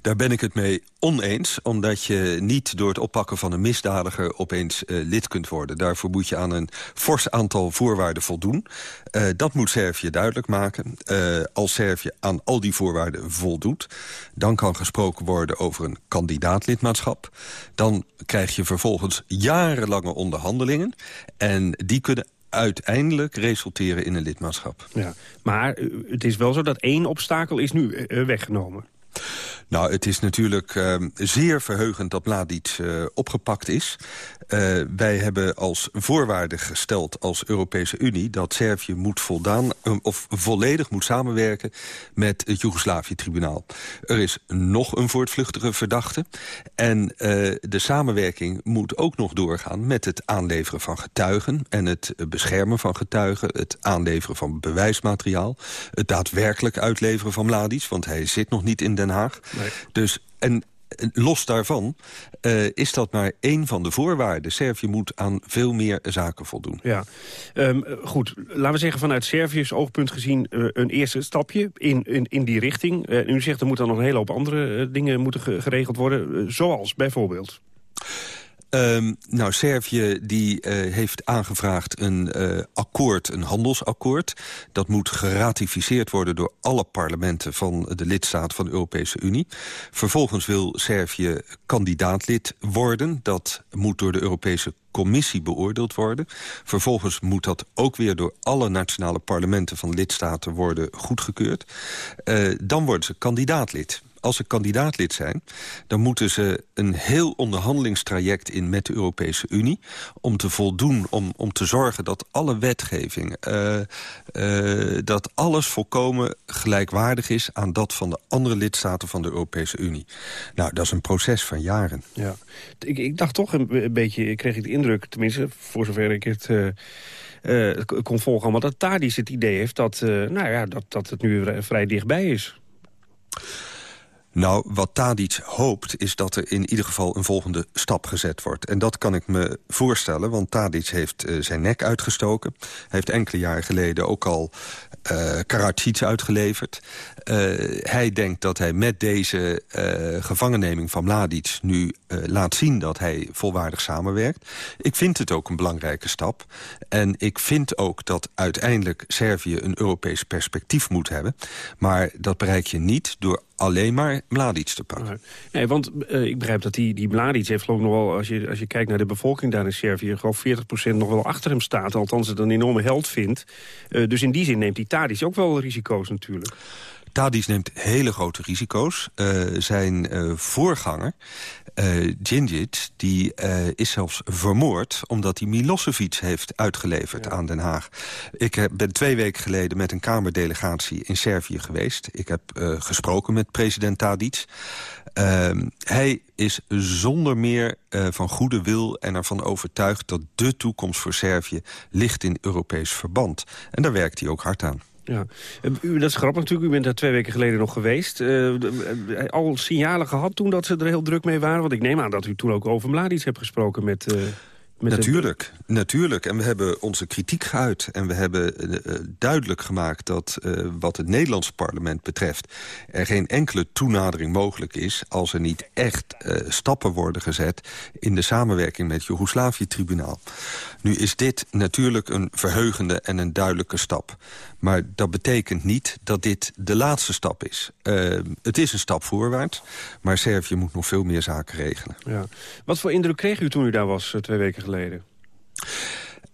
Daar ben ik het mee oneens, omdat je niet door het oppakken van een misdadiger opeens uh, lid kunt worden. Daarvoor moet je aan een fors aantal voorwaarden voldoen. Uh, dat moet Servië duidelijk maken. Uh, als Servië aan al die voorwaarden voldoet, dan kan gesproken worden over een kandidaatlidmaatschap. Dan krijg je vervolgens jarenlange onderhandelingen en die kunnen uiteindelijk resulteren in een lidmaatschap. Ja, maar eh, het is wel zo dat één obstakel is nu eh, weggenomen. Nou, het is natuurlijk uh, zeer verheugend dat Mladic uh, opgepakt is. Uh, wij hebben als voorwaarde gesteld als Europese Unie... dat Servië moet voldaan, of volledig moet samenwerken met het Joegoslavië-tribunaal. Er is nog een voortvluchtige verdachte. En de samenwerking moet ook nog doorgaan met het aanleveren van getuigen... en het beschermen van getuigen, het aanleveren van bewijsmateriaal... het daadwerkelijk uitleveren van Mladic, want hij zit nog niet in Den Haag. Nee. Dus, en los daarvan uh, is dat maar één van de voorwaarden. Servië moet aan veel meer zaken voldoen. Ja, um, goed. Laten we zeggen vanuit Servië's oogpunt gezien... Uh, een eerste stapje in, in, in die richting. Uh, u zegt er moeten dan nog een hele hoop andere dingen moeten geregeld worden. zoals bijvoorbeeld... Um, nou, Servië die, uh, heeft aangevraagd een uh, akkoord, een handelsakkoord. Dat moet geratificeerd worden door alle parlementen van de lidstaten van de Europese Unie. Vervolgens wil Servië kandidaatlid worden. Dat moet door de Europese commissie beoordeeld worden. Vervolgens moet dat ook weer door alle nationale parlementen van lidstaten worden goedgekeurd. Uh, dan worden ze kandidaatlid. Als ze kandidaatlid zijn... dan moeten ze een heel onderhandelingstraject in met de Europese Unie... om te voldoen, om, om te zorgen dat alle wetgeving... Uh, uh, dat alles volkomen gelijkwaardig is aan dat van de andere lidstaten van de Europese Unie. Nou, dat is een proces van jaren. Ja. Ik, ik dacht toch een, beetje, kreeg ik de indruk, tenminste voor zover ik het... Uh, kon volgen. allemaal dat Tadis het idee heeft dat, nou ja, dat, dat het nu vrij dichtbij is. Nou, wat Tadic hoopt is dat er in ieder geval een volgende stap gezet wordt. En dat kan ik me voorstellen, want Tadic heeft uh, zijn nek uitgestoken. Hij heeft enkele jaren geleden ook al uh, uitgeleverd. Uh, hij denkt dat hij met deze uh, gevangenneming van Mladic... nu laat zien dat hij volwaardig samenwerkt. Ik vind het ook een belangrijke stap. En ik vind ook dat uiteindelijk Servië een Europees perspectief moet hebben. Maar dat bereik je niet door alleen maar Mladic te pakken. Nee, want uh, ik begrijp dat die, die Mladic heeft geloof ik nog wel... Als je, als je kijkt naar de bevolking daar in Servië... geloof 40% nog wel achter hem staat. Althans het een enorme held vindt. Uh, dus in die zin neemt die Tadic ook wel risico's natuurlijk. Tadic neemt hele grote risico's. Uh, zijn voorganger, uh, die is zelfs vermoord... omdat hij Milosevic heeft uitgeleverd ja. aan Den Haag. Ik heb, ben twee weken geleden met een Kamerdelegatie in Servië geweest. Ik heb gesproken met president Tadic. Ehm, hij is zonder meer van goede wil en ervan overtuigd... dat de toekomst voor Servië ligt in Europees verband. En daar werkt hij ook hard aan. Ja, u, dat is grappig natuurlijk. U bent daar twee weken geleden nog geweest. Uh, al signalen gehad toen dat ze er heel druk mee waren? Want ik neem aan dat u toen ook over Mladic hebt gesproken met... Uh... Natuurlijk, natuurlijk. En we hebben onze kritiek geuit. En we hebben duidelijk gemaakt dat wat het Nederlandse parlement betreft... er geen enkele toenadering mogelijk is... als er niet echt stappen worden gezet in de samenwerking met het Joegoslavië-tribunaal. Nu is dit natuurlijk een verheugende en een duidelijke stap. Maar dat betekent niet dat dit de laatste stap is. Uh, het is een stap voorwaarts, maar Servië moet nog veel meer zaken regelen. Ja. Wat voor indruk kreeg u toen u daar was, twee weken geleden?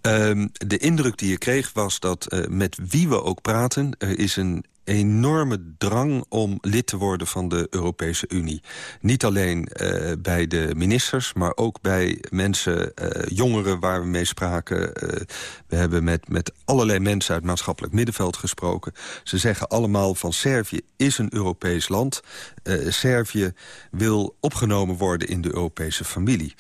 Uh, de indruk die je kreeg was dat uh, met wie we ook praten... er is een enorme drang om lid te worden van de Europese Unie. Niet alleen uh, bij de ministers, maar ook bij mensen, uh, jongeren waar we mee spraken. Uh, we hebben met, met allerlei mensen uit maatschappelijk middenveld gesproken. Ze zeggen allemaal van Servië is een Europees land. Servië wil opgenomen worden in de Europese familie.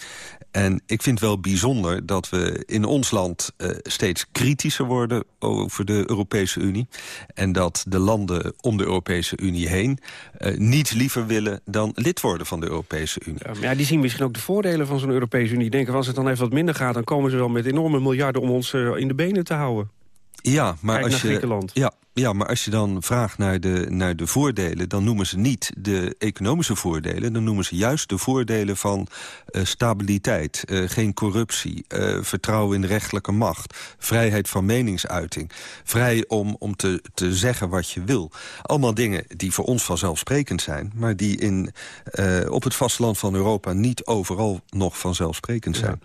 En ik vind wel bijzonder dat we in ons land uh, steeds kritischer worden over de Europese Unie. En dat de landen om de Europese Unie heen uh, niets liever willen dan lid worden van de Europese Unie. Ja, ja die zien misschien ook de voordelen van zo'n Europese Unie. Denken, als het dan even wat minder gaat, dan komen ze wel met enorme miljarden om ons uh, in de benen te houden. Ja, maar Kijk als je, ja, ja, maar als je dan vraagt naar de, naar de voordelen... dan noemen ze niet de economische voordelen. Dan noemen ze juist de voordelen van uh, stabiliteit, uh, geen corruptie... Uh, vertrouwen in de rechtelijke macht, vrijheid van meningsuiting... vrij om, om te, te zeggen wat je wil. Allemaal dingen die voor ons vanzelfsprekend zijn... maar die in, op het vasteland van Europa niet overal nog vanzelfsprekend zijn.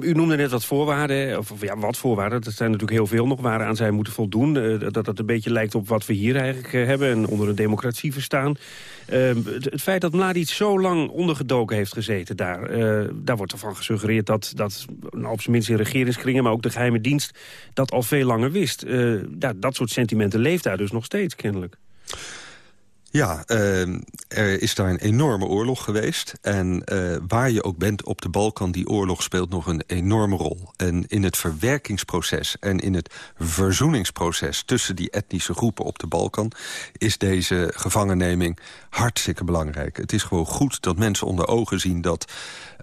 U noemde net wat voorwaarden, of ja, wat voorwaarden... dat zijn natuurlijk heel veel nog waaraan zij moeten voldoen... dat dat een beetje lijkt op wat we hier eigenlijk uh, hebben... en onder een democratie verstaan. Uh, het, feit dat Mladic zo lang ondergedoken heeft gezeten daar... Uh, daar wordt ervan gesuggereerd dat, dat nou, op zijn minst in regeringskringen... maar ook de geheime dienst dat al veel langer wist. dat, dat soort sentimenten leeft daar dus nog steeds kennelijk. Ja, uh, er is daar een enorme oorlog geweest. En uh, waar je ook bent op de Balkan, die oorlog speelt nog een enorme rol. En in het verwerkingsproces en in het verzoeningsproces... tussen die etnische groepen op de Balkan... is deze gevangenneming hartstikke belangrijk. Het is gewoon goed dat mensen onder ogen zien dat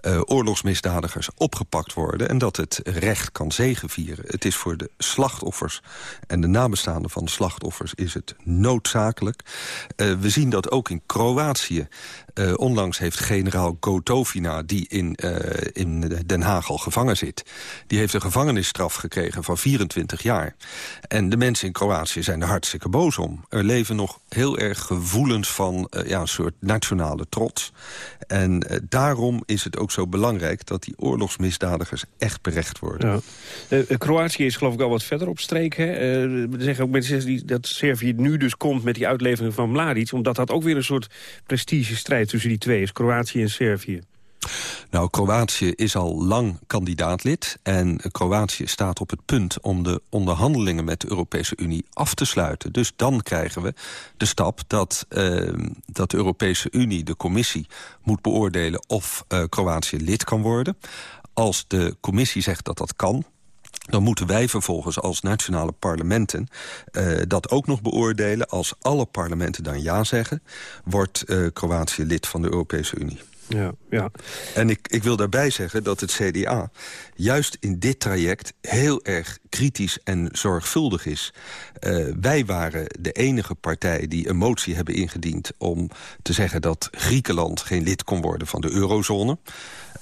uh, oorlogsmisdadigers opgepakt worden... en dat het recht kan zegevieren. Het is voor de slachtoffers en de nabestaanden van de slachtoffers... is het noodzakelijk. Uh, we zien dat ook in Kroatië. Uh, onlangs heeft generaal Gotovina, die in, uh, in Den Haag al gevangen zit... die heeft een gevangenisstraf gekregen van 24 jaar. En de mensen in Kroatië zijn er hartstikke boos om. Er leven nog heel erg gevoelens van uh, ja, een soort nationale trots. En daarom is het ook zo belangrijk dat die oorlogsmisdadigers echt berecht worden. Ja. Kroatië is geloof ik al wat verder op streek. Zeggen ook mensen dat Servië nu dus komt met die uitlevering van Mladic... omdat dat ook weer een soort prestigestrijd tussen die twee is, Kroatië en Servië. Nou, Kroatië is al lang kandidaatlid. En Kroatië staat op het punt om de onderhandelingen met de Europese Unie af te sluiten. Dus dan krijgen we de stap dat, uh, dat de Europese Unie, de commissie, moet beoordelen of uh, Kroatië lid kan worden. Als de commissie zegt dat dat kan, dan moeten wij vervolgens als nationale parlementen uh, dat ook nog beoordelen. Als alle parlementen dan ja zeggen, wordt uh, Kroatië lid van de Europese Unie. Ja, ja. En ik, ik wil daarbij zeggen dat het CDA juist in dit traject heel erg kritisch en zorgvuldig is. Uh, wij waren de enige partij die een motie hebben ingediend... om te zeggen dat Griekenland geen lid kon worden van de eurozone.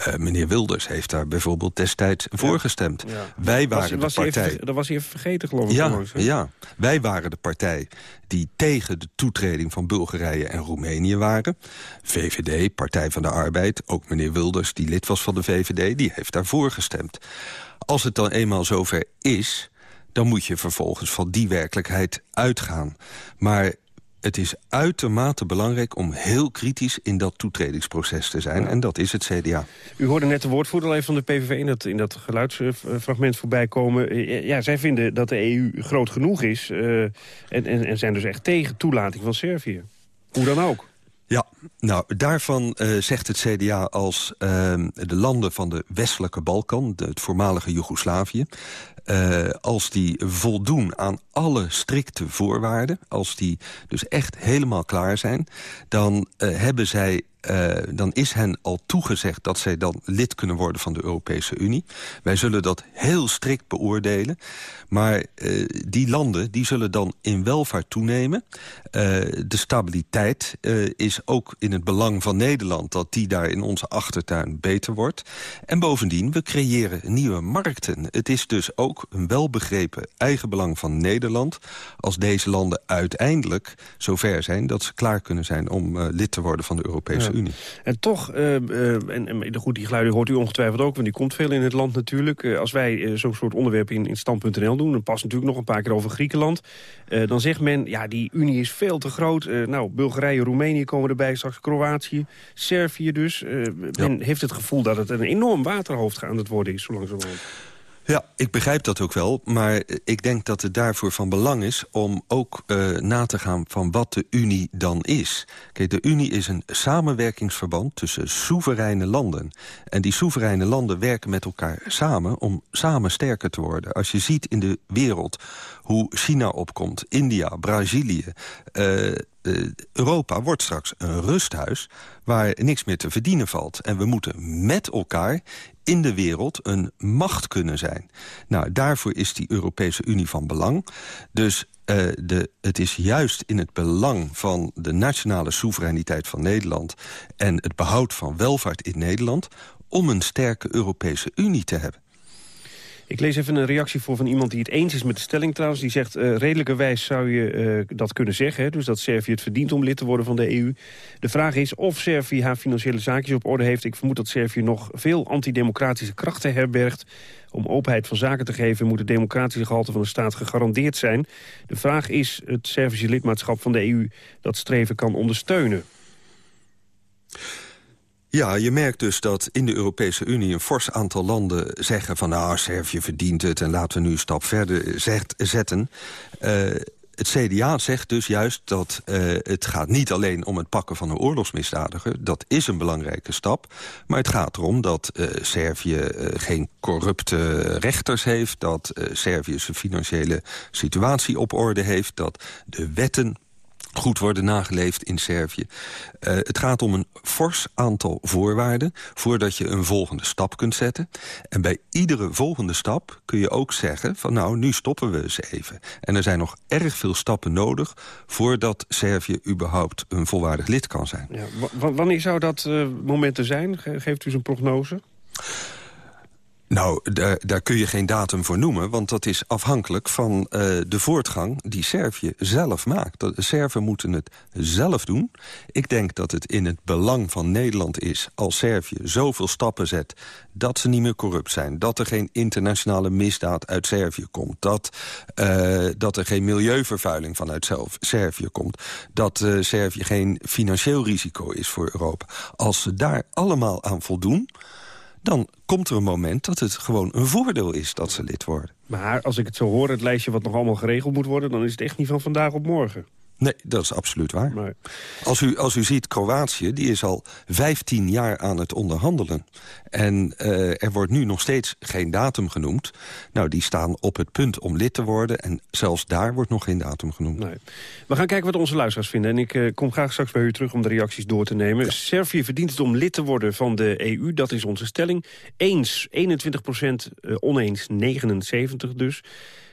Uh, meneer Wilders heeft daar bijvoorbeeld destijds ja. voor gestemd. Ja. Wij waren was, de partij... Even, dat was hij even vergeten, geloof ik. Ja, ja, wij waren de partij die tegen de toetreding van Bulgarije en Roemenië waren. VVD, Partij van de Arbeid, ook meneer Wilders, die lid was van de VVD... die heeft daarvoor gestemd. Als het dan eenmaal zover is dan moet je vervolgens van die werkelijkheid uitgaan. Maar het is uitermate belangrijk om heel kritisch in dat toetredingsproces te zijn. Ja. En dat is het CDA. U hoorde net de woordvoerder even van de PVV in dat, in dat geluidsfragment voorbij komen. Ja, zij vinden dat de EU groot genoeg is uh, en, en, en zijn dus echt tegen toelating van Servië. Hoe dan ook. Ja, nou, daarvan uh, zegt het CDA als uh, de landen van de westelijke Balkan... Het voormalige Joegoslavië... Uh, als die voldoen aan alle strikte voorwaarden... als die dus echt helemaal klaar zijn... dan hebben zij uh, dan is hen al toegezegd dat zij dan lid kunnen worden van de Europese Unie. Wij zullen dat heel strikt beoordelen. Maar uh, die landen die zullen dan in welvaart toenemen. Uh, de stabiliteit is ook in het belang van Nederland... dat die daar in onze achtertuin beter wordt. En bovendien, we creëren nieuwe markten. Het is dus ook een welbegrepen eigen belang van Nederland... als deze landen uiteindelijk zover zijn dat ze klaar kunnen zijn... om lid te worden van de Europese Ja. Unie. En toch, uh, uh, en, en goed, die geluiden hoort u ongetwijfeld ook... want die komt veel in het land natuurlijk. Uh, als wij zo'n soort onderwerp in, in stand.nl doen... dan past natuurlijk nog een paar keer over Griekenland... dan zegt men, ja, die Unie is veel te groot. nou, Bulgarije, Roemenië komen erbij, straks Kroatië, Servië dus. men heeft het gevoel dat het een enorm waterhoofd aan het worden is, zo langzamerhand. Ja, ik begrijp dat ook wel. Maar ik denk dat het daarvoor van belang is om ook uh, na te gaan van wat de Unie dan is. Kijk, de Unie is een samenwerkingsverband tussen soevereine landen. En die soevereine landen werken met elkaar samen om samen sterker te worden. Als je ziet in de wereld hoe China opkomt, India, Brazilië... Uh, Europa wordt straks een rusthuis waar niks meer te verdienen valt. En we moeten met elkaar in de wereld een macht kunnen zijn. Nou, daarvoor is die Europese Unie van belang. Dus uh, de, het is juist in het belang van de nationale soevereiniteit van Nederland... en het behoud van welvaart in Nederland... om een sterke Europese Unie te hebben. Ik lees even een reactie voor van iemand die het eens is met de stelling trouwens. Die zegt, uh, redelijkerwijs zou je uh, dat kunnen zeggen. Dus dat Servië het verdient om lid te worden van de EU. De vraag is of Servië haar financiële zaakjes op orde heeft. Ik vermoed dat Servië nog veel antidemocratische krachten herbergt. Om openheid van zaken te geven moet het democratische gehalte van de staat gegarandeerd zijn. De vraag is het Servische lidmaatschap van de EU dat streven kan ondersteunen. Ja, je merkt dus dat in de Europese Unie een fors aantal landen zeggen van... nou, Servië verdient het en laten we nu een stap verder zet, zetten. Uh, het CDA zegt dus juist dat uh, het gaat niet alleen om het pakken van een oorlogsmisdadiger. Dat is een belangrijke stap. Maar het gaat erom dat uh, Servië geen corrupte rechters heeft. Dat Servië zijn financiële situatie op orde heeft. Dat de wetten goed worden nageleefd in Servië. Uh, het gaat om een fors aantal voorwaarden... voordat je een volgende stap kunt zetten. En bij iedere volgende stap kun je ook zeggen... van nou, nu stoppen we eens even. En er zijn nog erg veel stappen nodig... voordat Servië überhaupt een volwaardig lid kan zijn. Ja, wanneer zou dat uh, moment zijn? Ge geeft u zijn prognose? Nou, daar, kun je geen datum voor noemen... want dat is afhankelijk van uh, de voortgang die Servië zelf maakt. De Serven moeten het zelf doen. Ik denk dat het in het belang van Nederland is... als Servië zoveel stappen zet dat ze niet meer corrupt zijn... dat er geen internationale misdaad uit Servië komt... dat, uh, dat er geen milieuvervuiling vanuit Servië komt... dat uh, Servië geen financieel risico is voor Europa. Als ze daar allemaal aan voldoen dan komt er een moment dat het gewoon een voordeel is dat ze lid worden. Maar als ik het zo hoor, het lijstje wat nog allemaal geregeld moet worden... dan is het echt niet van vandaag op morgen. Nee, dat is absoluut waar. Als, u, als u ziet, Kroatië die is al 15 jaar aan het onderhandelen. En uh, er wordt nu nog steeds geen datum genoemd. Nou, die staan op het punt om lid te worden. En zelfs daar wordt nog geen datum genoemd. Nee. We gaan kijken wat onze luisteraars vinden. En ik uh, kom graag straks bij u terug om de reacties door te nemen. Servië verdient het om lid te worden van de EU. Dat is onze stelling. Eens 21 procent, uh, oneens 79 dus.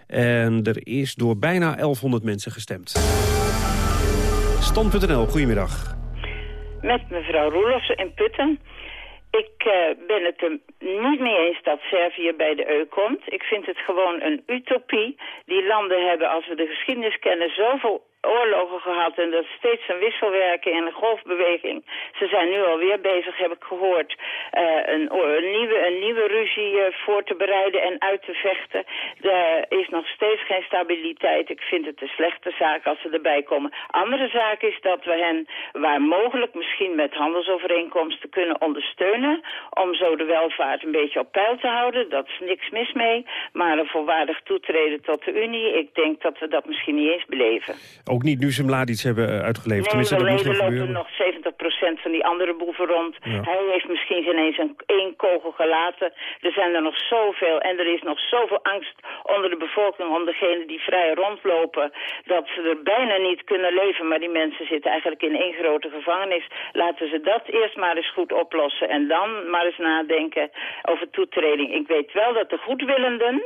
En er is door bijna 1100 mensen gestemd. Stand.nl, goedemiddag. Met mevrouw Roelofsen in Putten. Ik uh, ben het er niet mee eens dat Servië bij de EU komt. Ik vind het gewoon een utopie. Die landen hebben, als we de geschiedenis kennen, zoveel oorlogen gehad en dat steeds een wisselwerking en een golfbeweging. Ze zijn nu alweer bezig, heb ik gehoord, uh, een, nieuwe, een nieuwe ruzie uh, voor te bereiden en uit te vechten. Er is nog steeds geen stabiliteit. Ik vind het een slechte zaak als ze erbij komen. Andere zaak is dat we hen waar mogelijk misschien met handelsovereenkomsten kunnen ondersteunen om zo de welvaart een beetje op peil te houden. Dat is niks mis mee. Maar een volwaardig toetreden tot de Unie, ik denk dat we dat misschien niet eens beleven ook niet nu ze Mladic hebben eh, uitgeleverd. Nee, Tenminste, dat lopen nog 70% van die andere boeven rond. Hij heeft misschien geen eens een, één kogel gelaten. Er zijn er nog zoveel en er is nog zoveel angst onder de bevolking... om degenen die vrij rondlopen, dat ze er bijna niet kunnen leven. Maar die mensen zitten eigenlijk in één grote gevangenis. Laten ze dat eerst maar eens goed oplossen en dan maar eens nadenken over toetreding. Ik weet wel dat de goedwillenden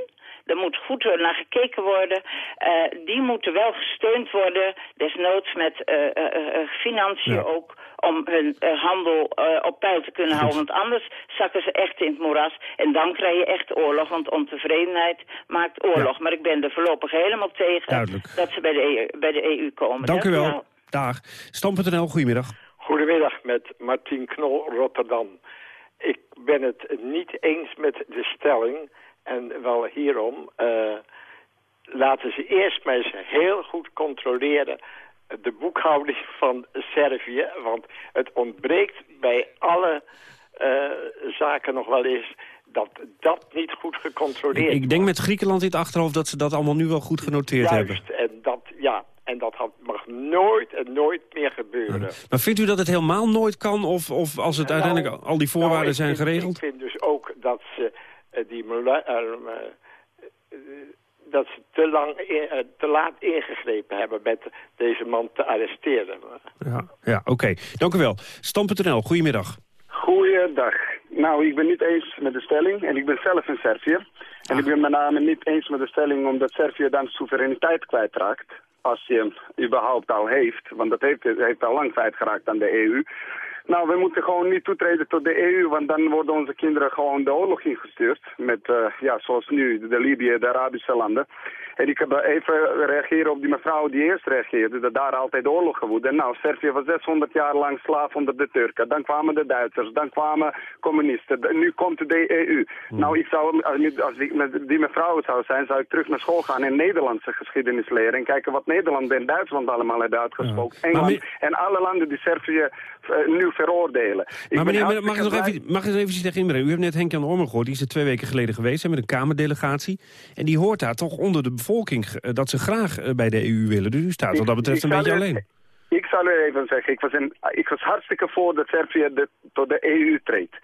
er moet goed naar gekeken worden. Uh, die moeten wel gesteund worden, desnoods met uh, uh, financiën ook om hun handel op peil te kunnen houden. Want anders zakken ze echt in het moeras. En dan krijg je echt oorlog, want ontevredenheid maakt oorlog. Ja. Maar ik ben er voorlopig helemaal tegen Duidelijk. dat ze bij de, EU, bij de EU komen. Dank u wel. Dag. Stam.nl, goedemiddag. Goedemiddag met Martien Knol, Rotterdam. Ik ben het niet eens met de stelling en wel hierom uh, laten ze eerst maar eens heel goed controleren de boekhouding van Servië. Want het ontbreekt bij alle uh, zaken nog wel eens dat dat niet goed gecontroleerd Ik denk met Griekenland in het achterhoofd dat ze dat allemaal nu wel goed genoteerd Juist, hebben. en dat, ja, en dat mag nooit en nooit meer gebeuren. Maar vindt u dat het helemaal nooit kan? Of, of als het nou, uiteindelijk al die voorwaarden nou, zijn vind, geregeld? Ik vind dus ook dat ze die uh, dat ze te, lang in, te laat ingegrepen hebben met deze man te arresteren. Ja, ja oké. Okay. Dank u wel. Stam.nl, goedemiddag. Goeiedag. Nou, ik ben niet eens met de stelling en ik ben zelf in Servië. En ik ben met name niet eens met de stelling omdat Servië dan soevereiniteit kwijtraakt. Als je hem überhaupt al heeft, want dat heeft, heeft al lang kwijtgeraakt aan de EU. Nou, we moeten gewoon niet toetreden tot de EU, want dan worden onze kinderen gewoon de oorlog ingestuurd. Met, uh, ja, zoals nu, de Libië, de Arabische landen. En ik heb even reageren op die mevrouw die eerst reageerde, dat daar altijd oorlog gewoed. nou, Servië was 600 jaar lang slaaf onder de Turken. Dan kwamen de Duitsers, dan kwamen communisten. Nu komt de EU. Hmm. Nou, ik zou, als ik met die mevrouw zou zijn, zou ik terug naar school gaan en Nederlandse geschiedenis leren. En kijken wat Nederland en Duitsland allemaal hebben uitgesproken. Ja. Engeland en alle landen die Servië nu veroordelen. Maar meneer, mag ik nog even, mag ik even tegen inbrengen? U hebt net Henk-Jan Ormer gehoord, die is er twee weken geleden geweest met een Kamerdelegatie. En die hoort daar toch onder de bevolking eh, dat ze graag eh, bij de EU willen. Dus u staat wat dat betreft een beetje alleen. Ik zal u even zeggen, ik was, in, ik was hartstikke voor dat Servië de, tot de EU treedt.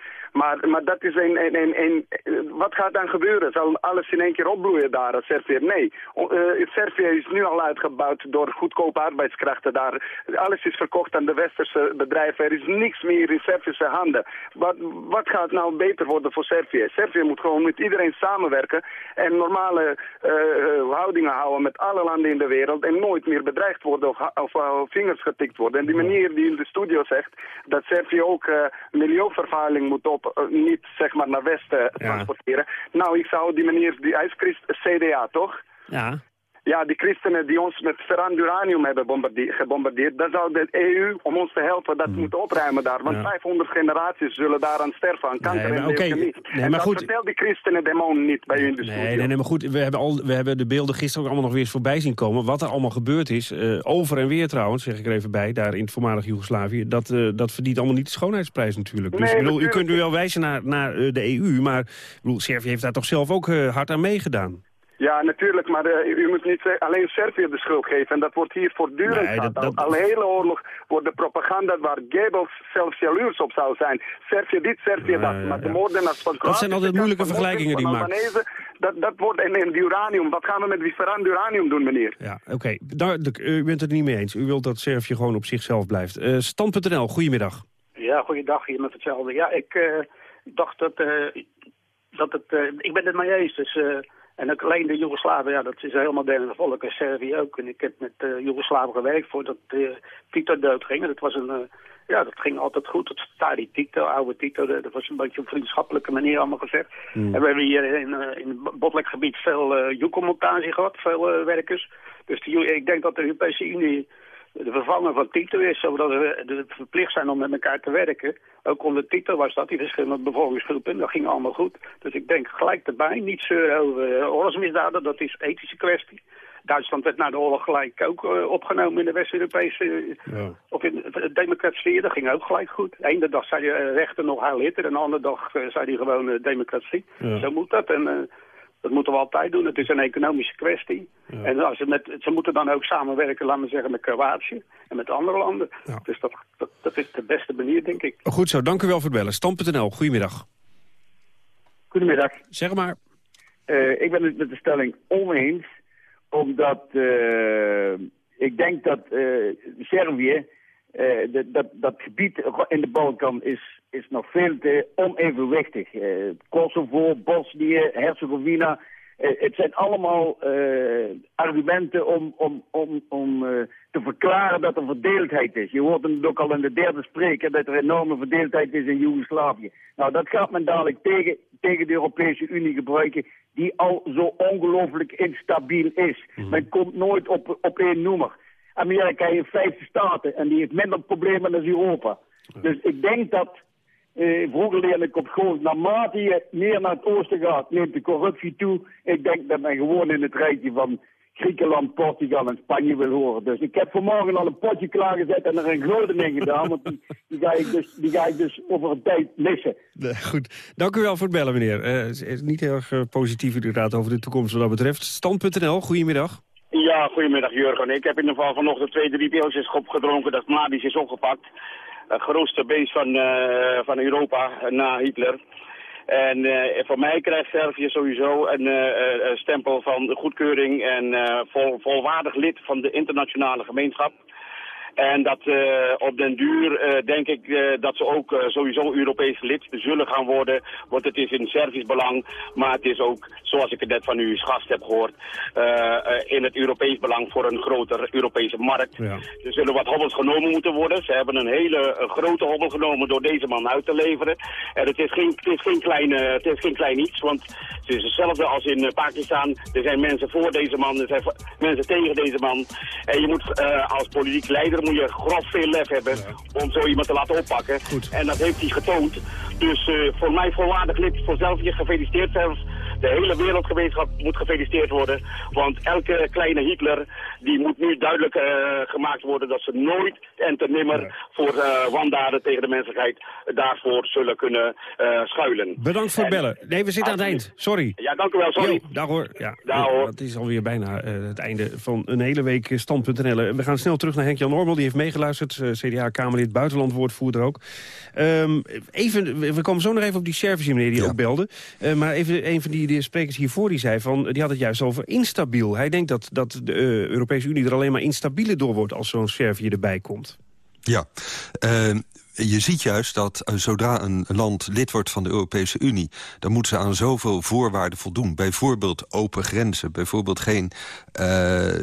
Maar, maar dat is een, een, een, een, Wat gaat dan gebeuren? Zal alles in één keer opbloeien daar, Servië? Nee. Uh, Servië is nu al uitgebouwd door goedkope arbeidskrachten daar. Alles is verkocht aan de westerse bedrijven. Er is niks meer in Servische handen. Wat, wat gaat nou beter worden voor Servië? Servië moet gewoon met iedereen samenwerken en normale uh, houdingen houden met alle landen in de wereld en nooit meer bedreigd worden of, of uh, vingers getikt worden. En die manier die in de studio zegt dat Servië ook milieuvervuiling moet op op, eh, niet zeg maar naar Westen transporteren. Nou, ik zou die meneer, die, hij is Christ, CDA, toch? Ja. Ja, die christenen die ons met verand uranium hebben bombardeer- gebombardeerd, dan zou de EU, om ons te helpen, dat moeten opruimen daar. Want Hmm. Ja. 500 generaties zullen daaraan sterven aan kanker Nee, en nee, en maar dat goed. vertelt die christenen demonen niet bij u in de studio. Nee, nee, nee, maar goed, we hebben, al, we hebben de beelden gisteren ook allemaal nog weer eens voorbij zien komen. Wat er allemaal gebeurd is, eh, over en weer trouwens, zeg ik er even bij, daar in het voormalig Joegoslavië. Dat, eh, dat verdient allemaal niet de schoonheidsprijs natuurlijk. Dus Nee, ik bedoel, u kunt nu wel wijzen naar, naar eh, de EU, maar ik bedoel, Servië heeft daar toch zelf ook hard aan meegedaan. Ja, natuurlijk, maar eh, u moet niet eh, alleen Servië de schuld geven. En dat wordt hier voortdurend Nee, dat- Al, dat- al de hele oorlog wordt de propaganda waar Goebbels zelfs jaloers op zou zijn. Servië dit, Servië dat. Maar de ja. moordenaars van Dat zijn altijd moeilijke van vergelijkingen die Albanese, dat, dat wordt, en, en die uranium, wat gaan we met die verand uranium doen, meneer? Ja, oké. Duidelijk, u bent het er niet mee eens. U wilt dat Servië gewoon op zichzelf blijft. Eh Stand.nl, goedemiddag. Ja, goeiedag hier met hetzelfde. Ja, ik eh, dacht dat, eh, dat het... eh, ik ben het mee eens, dus... eh, en ook alleen de Joegoslaven, ja, dat is helemaal derde volk en Servië ook. En ik heb met uh, Joegoslaven gewerkt voordat uh, Tito doodging. En dat was een... Uh, ja, dat ging altijd goed. Het Stari Tito, oude Tito, dat was een beetje op vriendschappelijke manier allemaal gezegd. Mm. En we hebben hier in, uh, in het Botlekgebied veel uh, gehad, veel werkers. Dus die, ik denk dat de Europese Unie de vervanger van Tito is, zodat we verplicht zijn om met elkaar te werken. Ook onder Tito was dat, die verschillende bevolkingsgroepen, dat ging allemaal goed. Dus ik denk gelijk erbij, niet zeuren over oorlogsmisdaden, dat is ethische kwestie. Duitsland werd na de oorlog gelijk ook uh, opgenomen in de West-Europese ja. of in de democratie. Dat ging ook gelijk goed. De ene dag zei je uh, rechter nog Hitler en de andere dag zei hij gewoon democratie. Ja. Zo moet dat. En dat moeten we altijd doen. Het is een economische kwestie. Ja. En als ze, met, ze moeten dan ook samenwerken, laten we zeggen, met Kroatië en met andere landen. Ja. Dus dat, dat, dat, is de beste manier, denk ik. Goed zo, dank u wel voor het bellen. Stam.nl, goedemiddag. Goedemiddag. Zeg maar. Uh, ik ben het met de stelling oneens, omdat uh, ik denk dat uh, Servië, de, dat, dat gebied in de Balkan is, is nog veel te onevenwichtig. Kosovo, Bosnië, Herzegovina, het zijn allemaal argumenten om, om, om, om te verklaren dat er verdeeldheid is. Je hoort het ook al in de derde spreker dat er enorme verdeeldheid is in Joegoslavië. Nou, dat gaat men dadelijk tegen, tegen de Europese Unie gebruiken, die al zo ongelooflijk instabiel is. Mm. Men komt nooit op, op één noemer. Amerika heeft 50 staten en die heeft minder problemen dan Europa. Dus ik denk dat, eh, vroeger leerde ik op school, naarmate je meer naar het oosten gaat, neemt de corruptie toe. Ik denk dat men gewoon in het rijtje van Griekenland, Portugal en Spanje wil horen. Dus ik heb vanmorgen al een potje klaargezet en er een gulden in gedaan. Want die, die, ga ik dus, die ga ik dus over een tijd missen. Goed, dank u wel voor het bellen, meneer. Uh, niet heel erg uh, positief inderdaad over de toekomst wat dat betreft. Stand.nl, goedemiddag. Ja, goedemiddag Jurgen. Ik heb in ieder geval vanochtend twee, drie pilsjes opgedronken dat Mladic is opgepakt. Het grootste beest van, uh, van Europa na Hitler. En uh, voor mij krijgt Servië sowieso een stempel van goedkeuring en vol, volwaardig lid van de internationale gemeenschap. En dat uh, op den duur uh, denk ik uh, dat ze ook sowieso Europees lid zullen gaan worden. Want het is in Servisch belang, maar het is ook, zoals ik het net van uw gast heb gehoord, in het Europees belang voor een grotere Europese markt. Ja. Er zullen wat hobbels genomen moeten worden. Ze hebben een hele een grote hobbel genomen door deze man uit te leveren. En het is geen, het is geen, klein, het is geen klein iets, want het is hetzelfde als in Pakistan. Er zijn mensen voor deze man, er zijn mensen tegen deze man. En je moet als politiek leider moet je grof veel lef hebben ja. om zo iemand te laten oppakken. Goed. En dat heeft hij getoond. Dus uh, voor mij volwaardig lid, voor Servië gefeliciteerd zelfs. De hele wereldgemeenschap moet gefeliciteerd worden. Want elke kleine Hitler, die moet nu duidelijk uh, gemaakt worden dat ze nooit en te nimmer ja. voor uh, wandaden tegen de menselijkheid daarvoor zullen kunnen schuilen. Bedankt voor het bellen. Nee, we zitten aan het eind. Sorry. Ja, dank u wel. Sorry. Yo, dag hoor. Ja, dag hoor. Het is alweer bijna het einde van een hele week stand.nl. We gaan snel terug naar Henk-Jan Ormel. Die heeft meegeluisterd. CDA-Kamerlid, buitenlandwoordvoerder ook. Um, even, we komen zo nog even op die Servische meneer die ja. ook belde. Uh, maar even een van die, die sprekers hiervoor die zei van, die had het juist over instabiel. Hij denkt dat, dat de uh, Europese Unie er alleen maar instabieler door wordt als zo'n Servië erbij komt. Ja, uh, je ziet juist dat uh, zodra een land lid wordt van de Europese Unie... dan moeten ze aan zoveel voorwaarden voldoen. Bijvoorbeeld open grenzen. Bijvoorbeeld geen,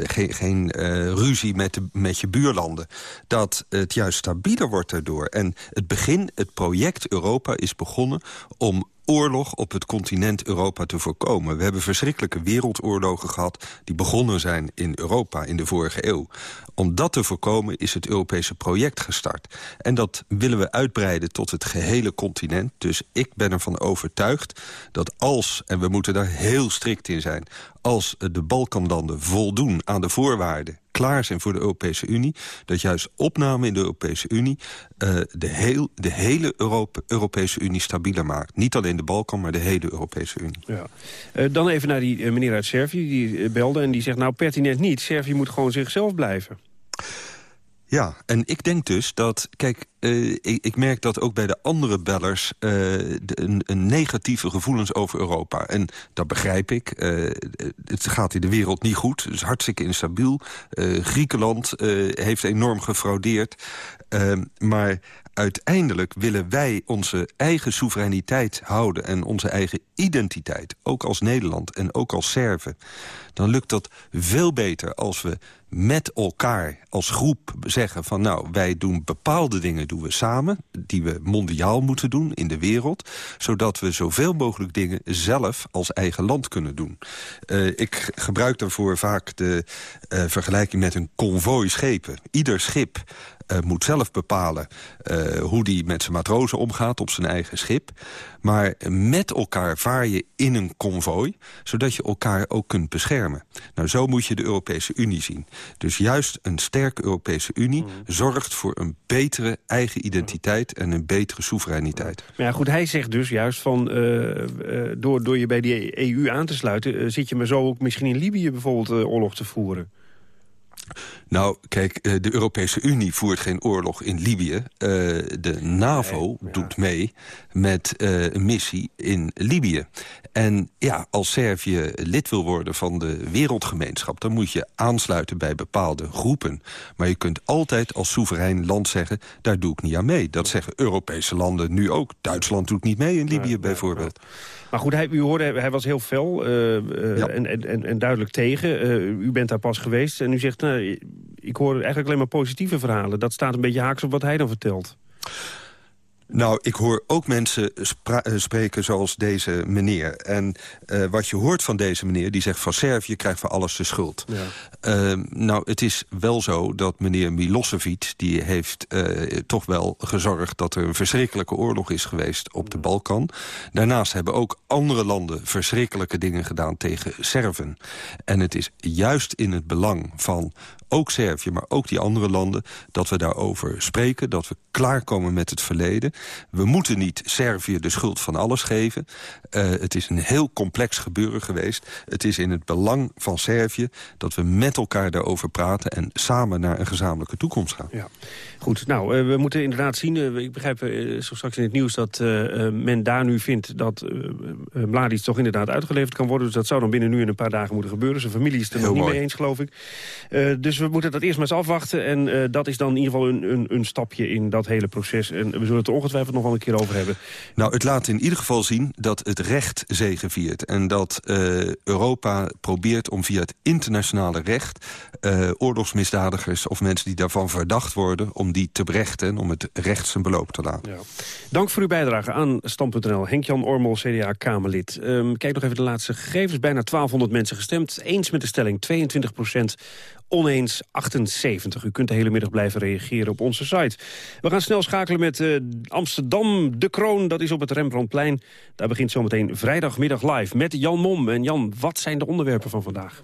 geen, geen ruzie met, de, met je buurlanden. Dat het juist stabieler wordt daardoor. En het begin, het project Europa is begonnen om oorlog op het continent Europa te voorkomen. We hebben verschrikkelijke wereldoorlogen gehad... die begonnen zijn in Europa in de vorige eeuw. Om dat te voorkomen is het Europese project gestart. En dat willen we uitbreiden tot het gehele continent. Dus ik ben ervan overtuigd dat als, en we moeten daar heel strikt in zijn... als de Balkanlanden voldoen aan de voorwaarden klaar zijn voor de Europese Unie... dat juist opname in de Europese Unie uh, de, heel, de hele Europa, Europese Unie stabieler maakt. Niet alleen de Balkan, maar de hele Europese Unie. Ja. Uh, dan even naar die uh, meneer uit Servië, die belde en die zegt... nou, pertinent niet, Servië moet gewoon zichzelf blijven. Ja, en ik denk dus dat... Kijk, uh, ik, ik, merk dat ook bij de andere bellers... De, een, een, negatieve gevoelens over Europa. En dat begrijp ik. Uh, het gaat in de wereld niet goed. Het is hartstikke instabiel. Griekenland heeft enorm gefraudeerd. maar uiteindelijk willen wij onze eigen soevereiniteit houden... en onze eigen identiteit, ook als Nederland en ook als Serven... dan lukt dat veel beter als we met elkaar als groep zeggen van... nou, wij doen bepaalde dingen doen we samen... die we mondiaal moeten doen in de wereld... zodat we zoveel mogelijk dingen zelf als eigen land kunnen doen. Uh, ik gebruik daarvoor vaak de uh, vergelijking met een konvooi schepen. Ieder schip uh, moet zelf bepalen uh, hoe die met zijn matrozen omgaat op zijn eigen schip. Maar met elkaar vaar je in een konvooi, zodat je elkaar ook kunt beschermen. Nou, zo moet je de Europese Unie zien. Dus juist een sterke Europese Unie zorgt voor een betere eigen identiteit en een betere soevereiniteit. Maar ja, goed, hij zegt dus juist van, uh, door, door je bij die EU aan te sluiten... zit je maar zo ook misschien in Libië bijvoorbeeld oorlog te voeren. Nou, kijk, de Europese Unie voert geen oorlog in Libië. Uh, de NAVO nee, ja. doet mee met uh, een missie in Libië. En ja, als Servië lid wil worden van de wereldgemeenschap... dan moet je aansluiten bij bepaalde groepen. Maar je kunt altijd als soeverein land zeggen... daar doe ik niet aan mee. Dat zeggen Europese landen nu ook. Duitsland doet niet mee in Libië bijvoorbeeld. Maar goed, hij, u hoorde, hij was heel fel uh, uh, ja. en, en, en duidelijk tegen. Uh, u bent daar pas geweest en u zegt... Nou, ik hoor eigenlijk alleen maar positieve verhalen. Dat staat een beetje haaks op wat hij dan vertelt. Nou, ik hoor ook mensen spreken zoals deze meneer. En uh, wat je hoort van deze meneer, die zegt van Servië krijgt voor alles de schuld. Ja. Uh, nou, het is wel zo dat meneer Milosevic, die heeft uh, toch wel gezorgd dat er een verschrikkelijke oorlog is geweest op de Balkan. Daarnaast hebben ook andere landen verschrikkelijke dingen gedaan tegen Serven. En het is juist in het belang van ook Servië, maar ook die andere landen... dat we daarover spreken, dat we klaarkomen met het verleden. We moeten niet Servië de schuld van alles geven. Uh, het is een heel complex gebeuren geweest. Het is in het belang van Servië dat we met elkaar daarover praten... en samen naar een gezamenlijke toekomst gaan. Ja. Goed, nou, uh, we moeten inderdaad zien... Uh, ik begrijp zo straks in het nieuws dat men daar nu vindt... dat Mladic toch inderdaad uitgeleverd kan worden. Dus dat zou dan binnen nu in een paar dagen moeten gebeuren. Zijn familie is het er nog niet mee eens, geloof ik. dus we moeten dat eerst maar eens afwachten. En uh, dat is dan in ieder geval een, een, een, stapje in dat hele proces. En we zullen het er ongetwijfeld nog wel een keer over hebben. Nou, het laat in ieder geval zien dat het recht zegeviert. En dat uh, Europa probeert om via het internationale recht... Uh, oorlogsmisdadigers of mensen die daarvan verdacht worden... om die te berechten en om het recht zijn beloop te laten. Ja. Dank voor uw bijdrage aan Stand.nl. Henk-Jan Ormel, CDA-Kamerlid. Um, kijk nog even de laatste gegevens. Bijna 1200 mensen gestemd. Eens met de stelling 22 procent oneens 78. U kunt de hele middag blijven reageren op onze site. We gaan snel schakelen met uh, Amsterdam. De Kroon, dat is op het Rembrandtplein. Daar begint zometeen vrijdagmiddag live met Jan Mom. En Jan, wat zijn de onderwerpen van vandaag?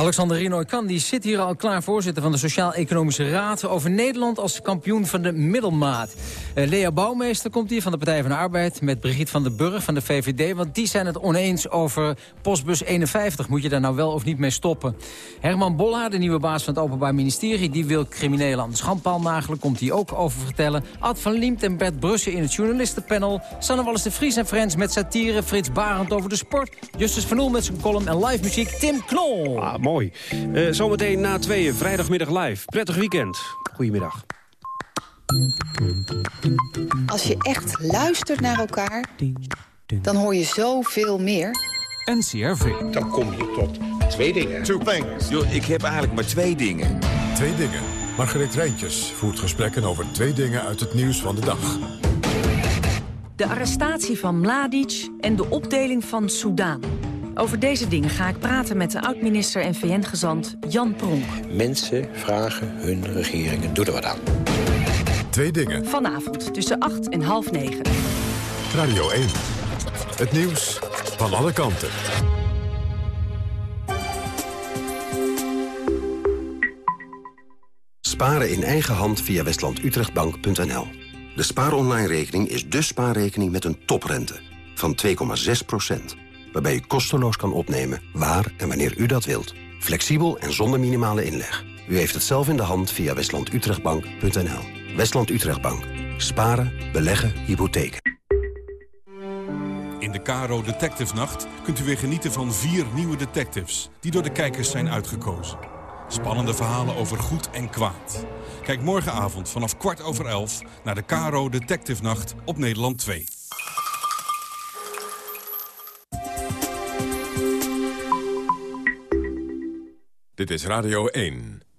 Alexander Rinoy kan die zit hier al klaar, voorzitter van de Sociaal-Economische Raad... over Nederland als kampioen van de middelmaat. Uh, Lea Bouwmeester komt hier van de Partij van de Arbeid... met Brigitte van den Burg van de VVD... want die zijn het oneens over postbus 51. Moet je daar nou wel of niet mee stoppen? Herman Bolla, de nieuwe baas van het Openbaar Ministerie... die wil criminelen aan de schandpaal nagelen, komt hij ook over vertellen. Ad van Liemt en Bert Brussen in het journalistenpanel. Sanne Wallis de Vries en Friends met satire. Frits Barend over de sport. Justus van Oel met zijn column en live muziek. Tim Knol. Ah, mooi. Uh, zometeen na tweeën, vrijdagmiddag live. Prettig weekend. Goedemiddag. Als je echt luistert naar elkaar, dan hoor je zoveel meer. NCRV. Dan kom je tot twee dingen. Two things. Yo, ik heb eigenlijk maar twee dingen. Twee dingen. Margreet Rijntjes voert gesprekken over twee dingen uit het nieuws van de dag. De arrestatie van Mladic en de opdeling van Soudaan. Over deze dingen ga ik praten met de oud-minister en VN-gezant Jan Pronk. Mensen vragen hun regeringen, doe er wat aan. Twee dingen. Vanavond tussen 8 en half 9. Radio 1. Het nieuws van alle kanten. Sparen in eigen hand via westlandutrechtbank.nl. De spaaronline-rekening is de spaarrekening met een toprente van 2,6 waarbij u kosteloos kan opnemen waar en wanneer u dat wilt. Flexibel en zonder minimale inleg. U heeft het zelf in de hand via westlandutrechtbank.nl. Westland Utrechtbank. Sparen, beleggen, hypotheken. In de Caro Detective Nacht kunt u weer genieten van vier nieuwe detectives... die door de kijkers zijn uitgekozen. Spannende verhalen over goed en kwaad. Kijk morgenavond vanaf kwart over elf naar de Caro Detective Nacht op Nederland 2. Dit is Radio 1.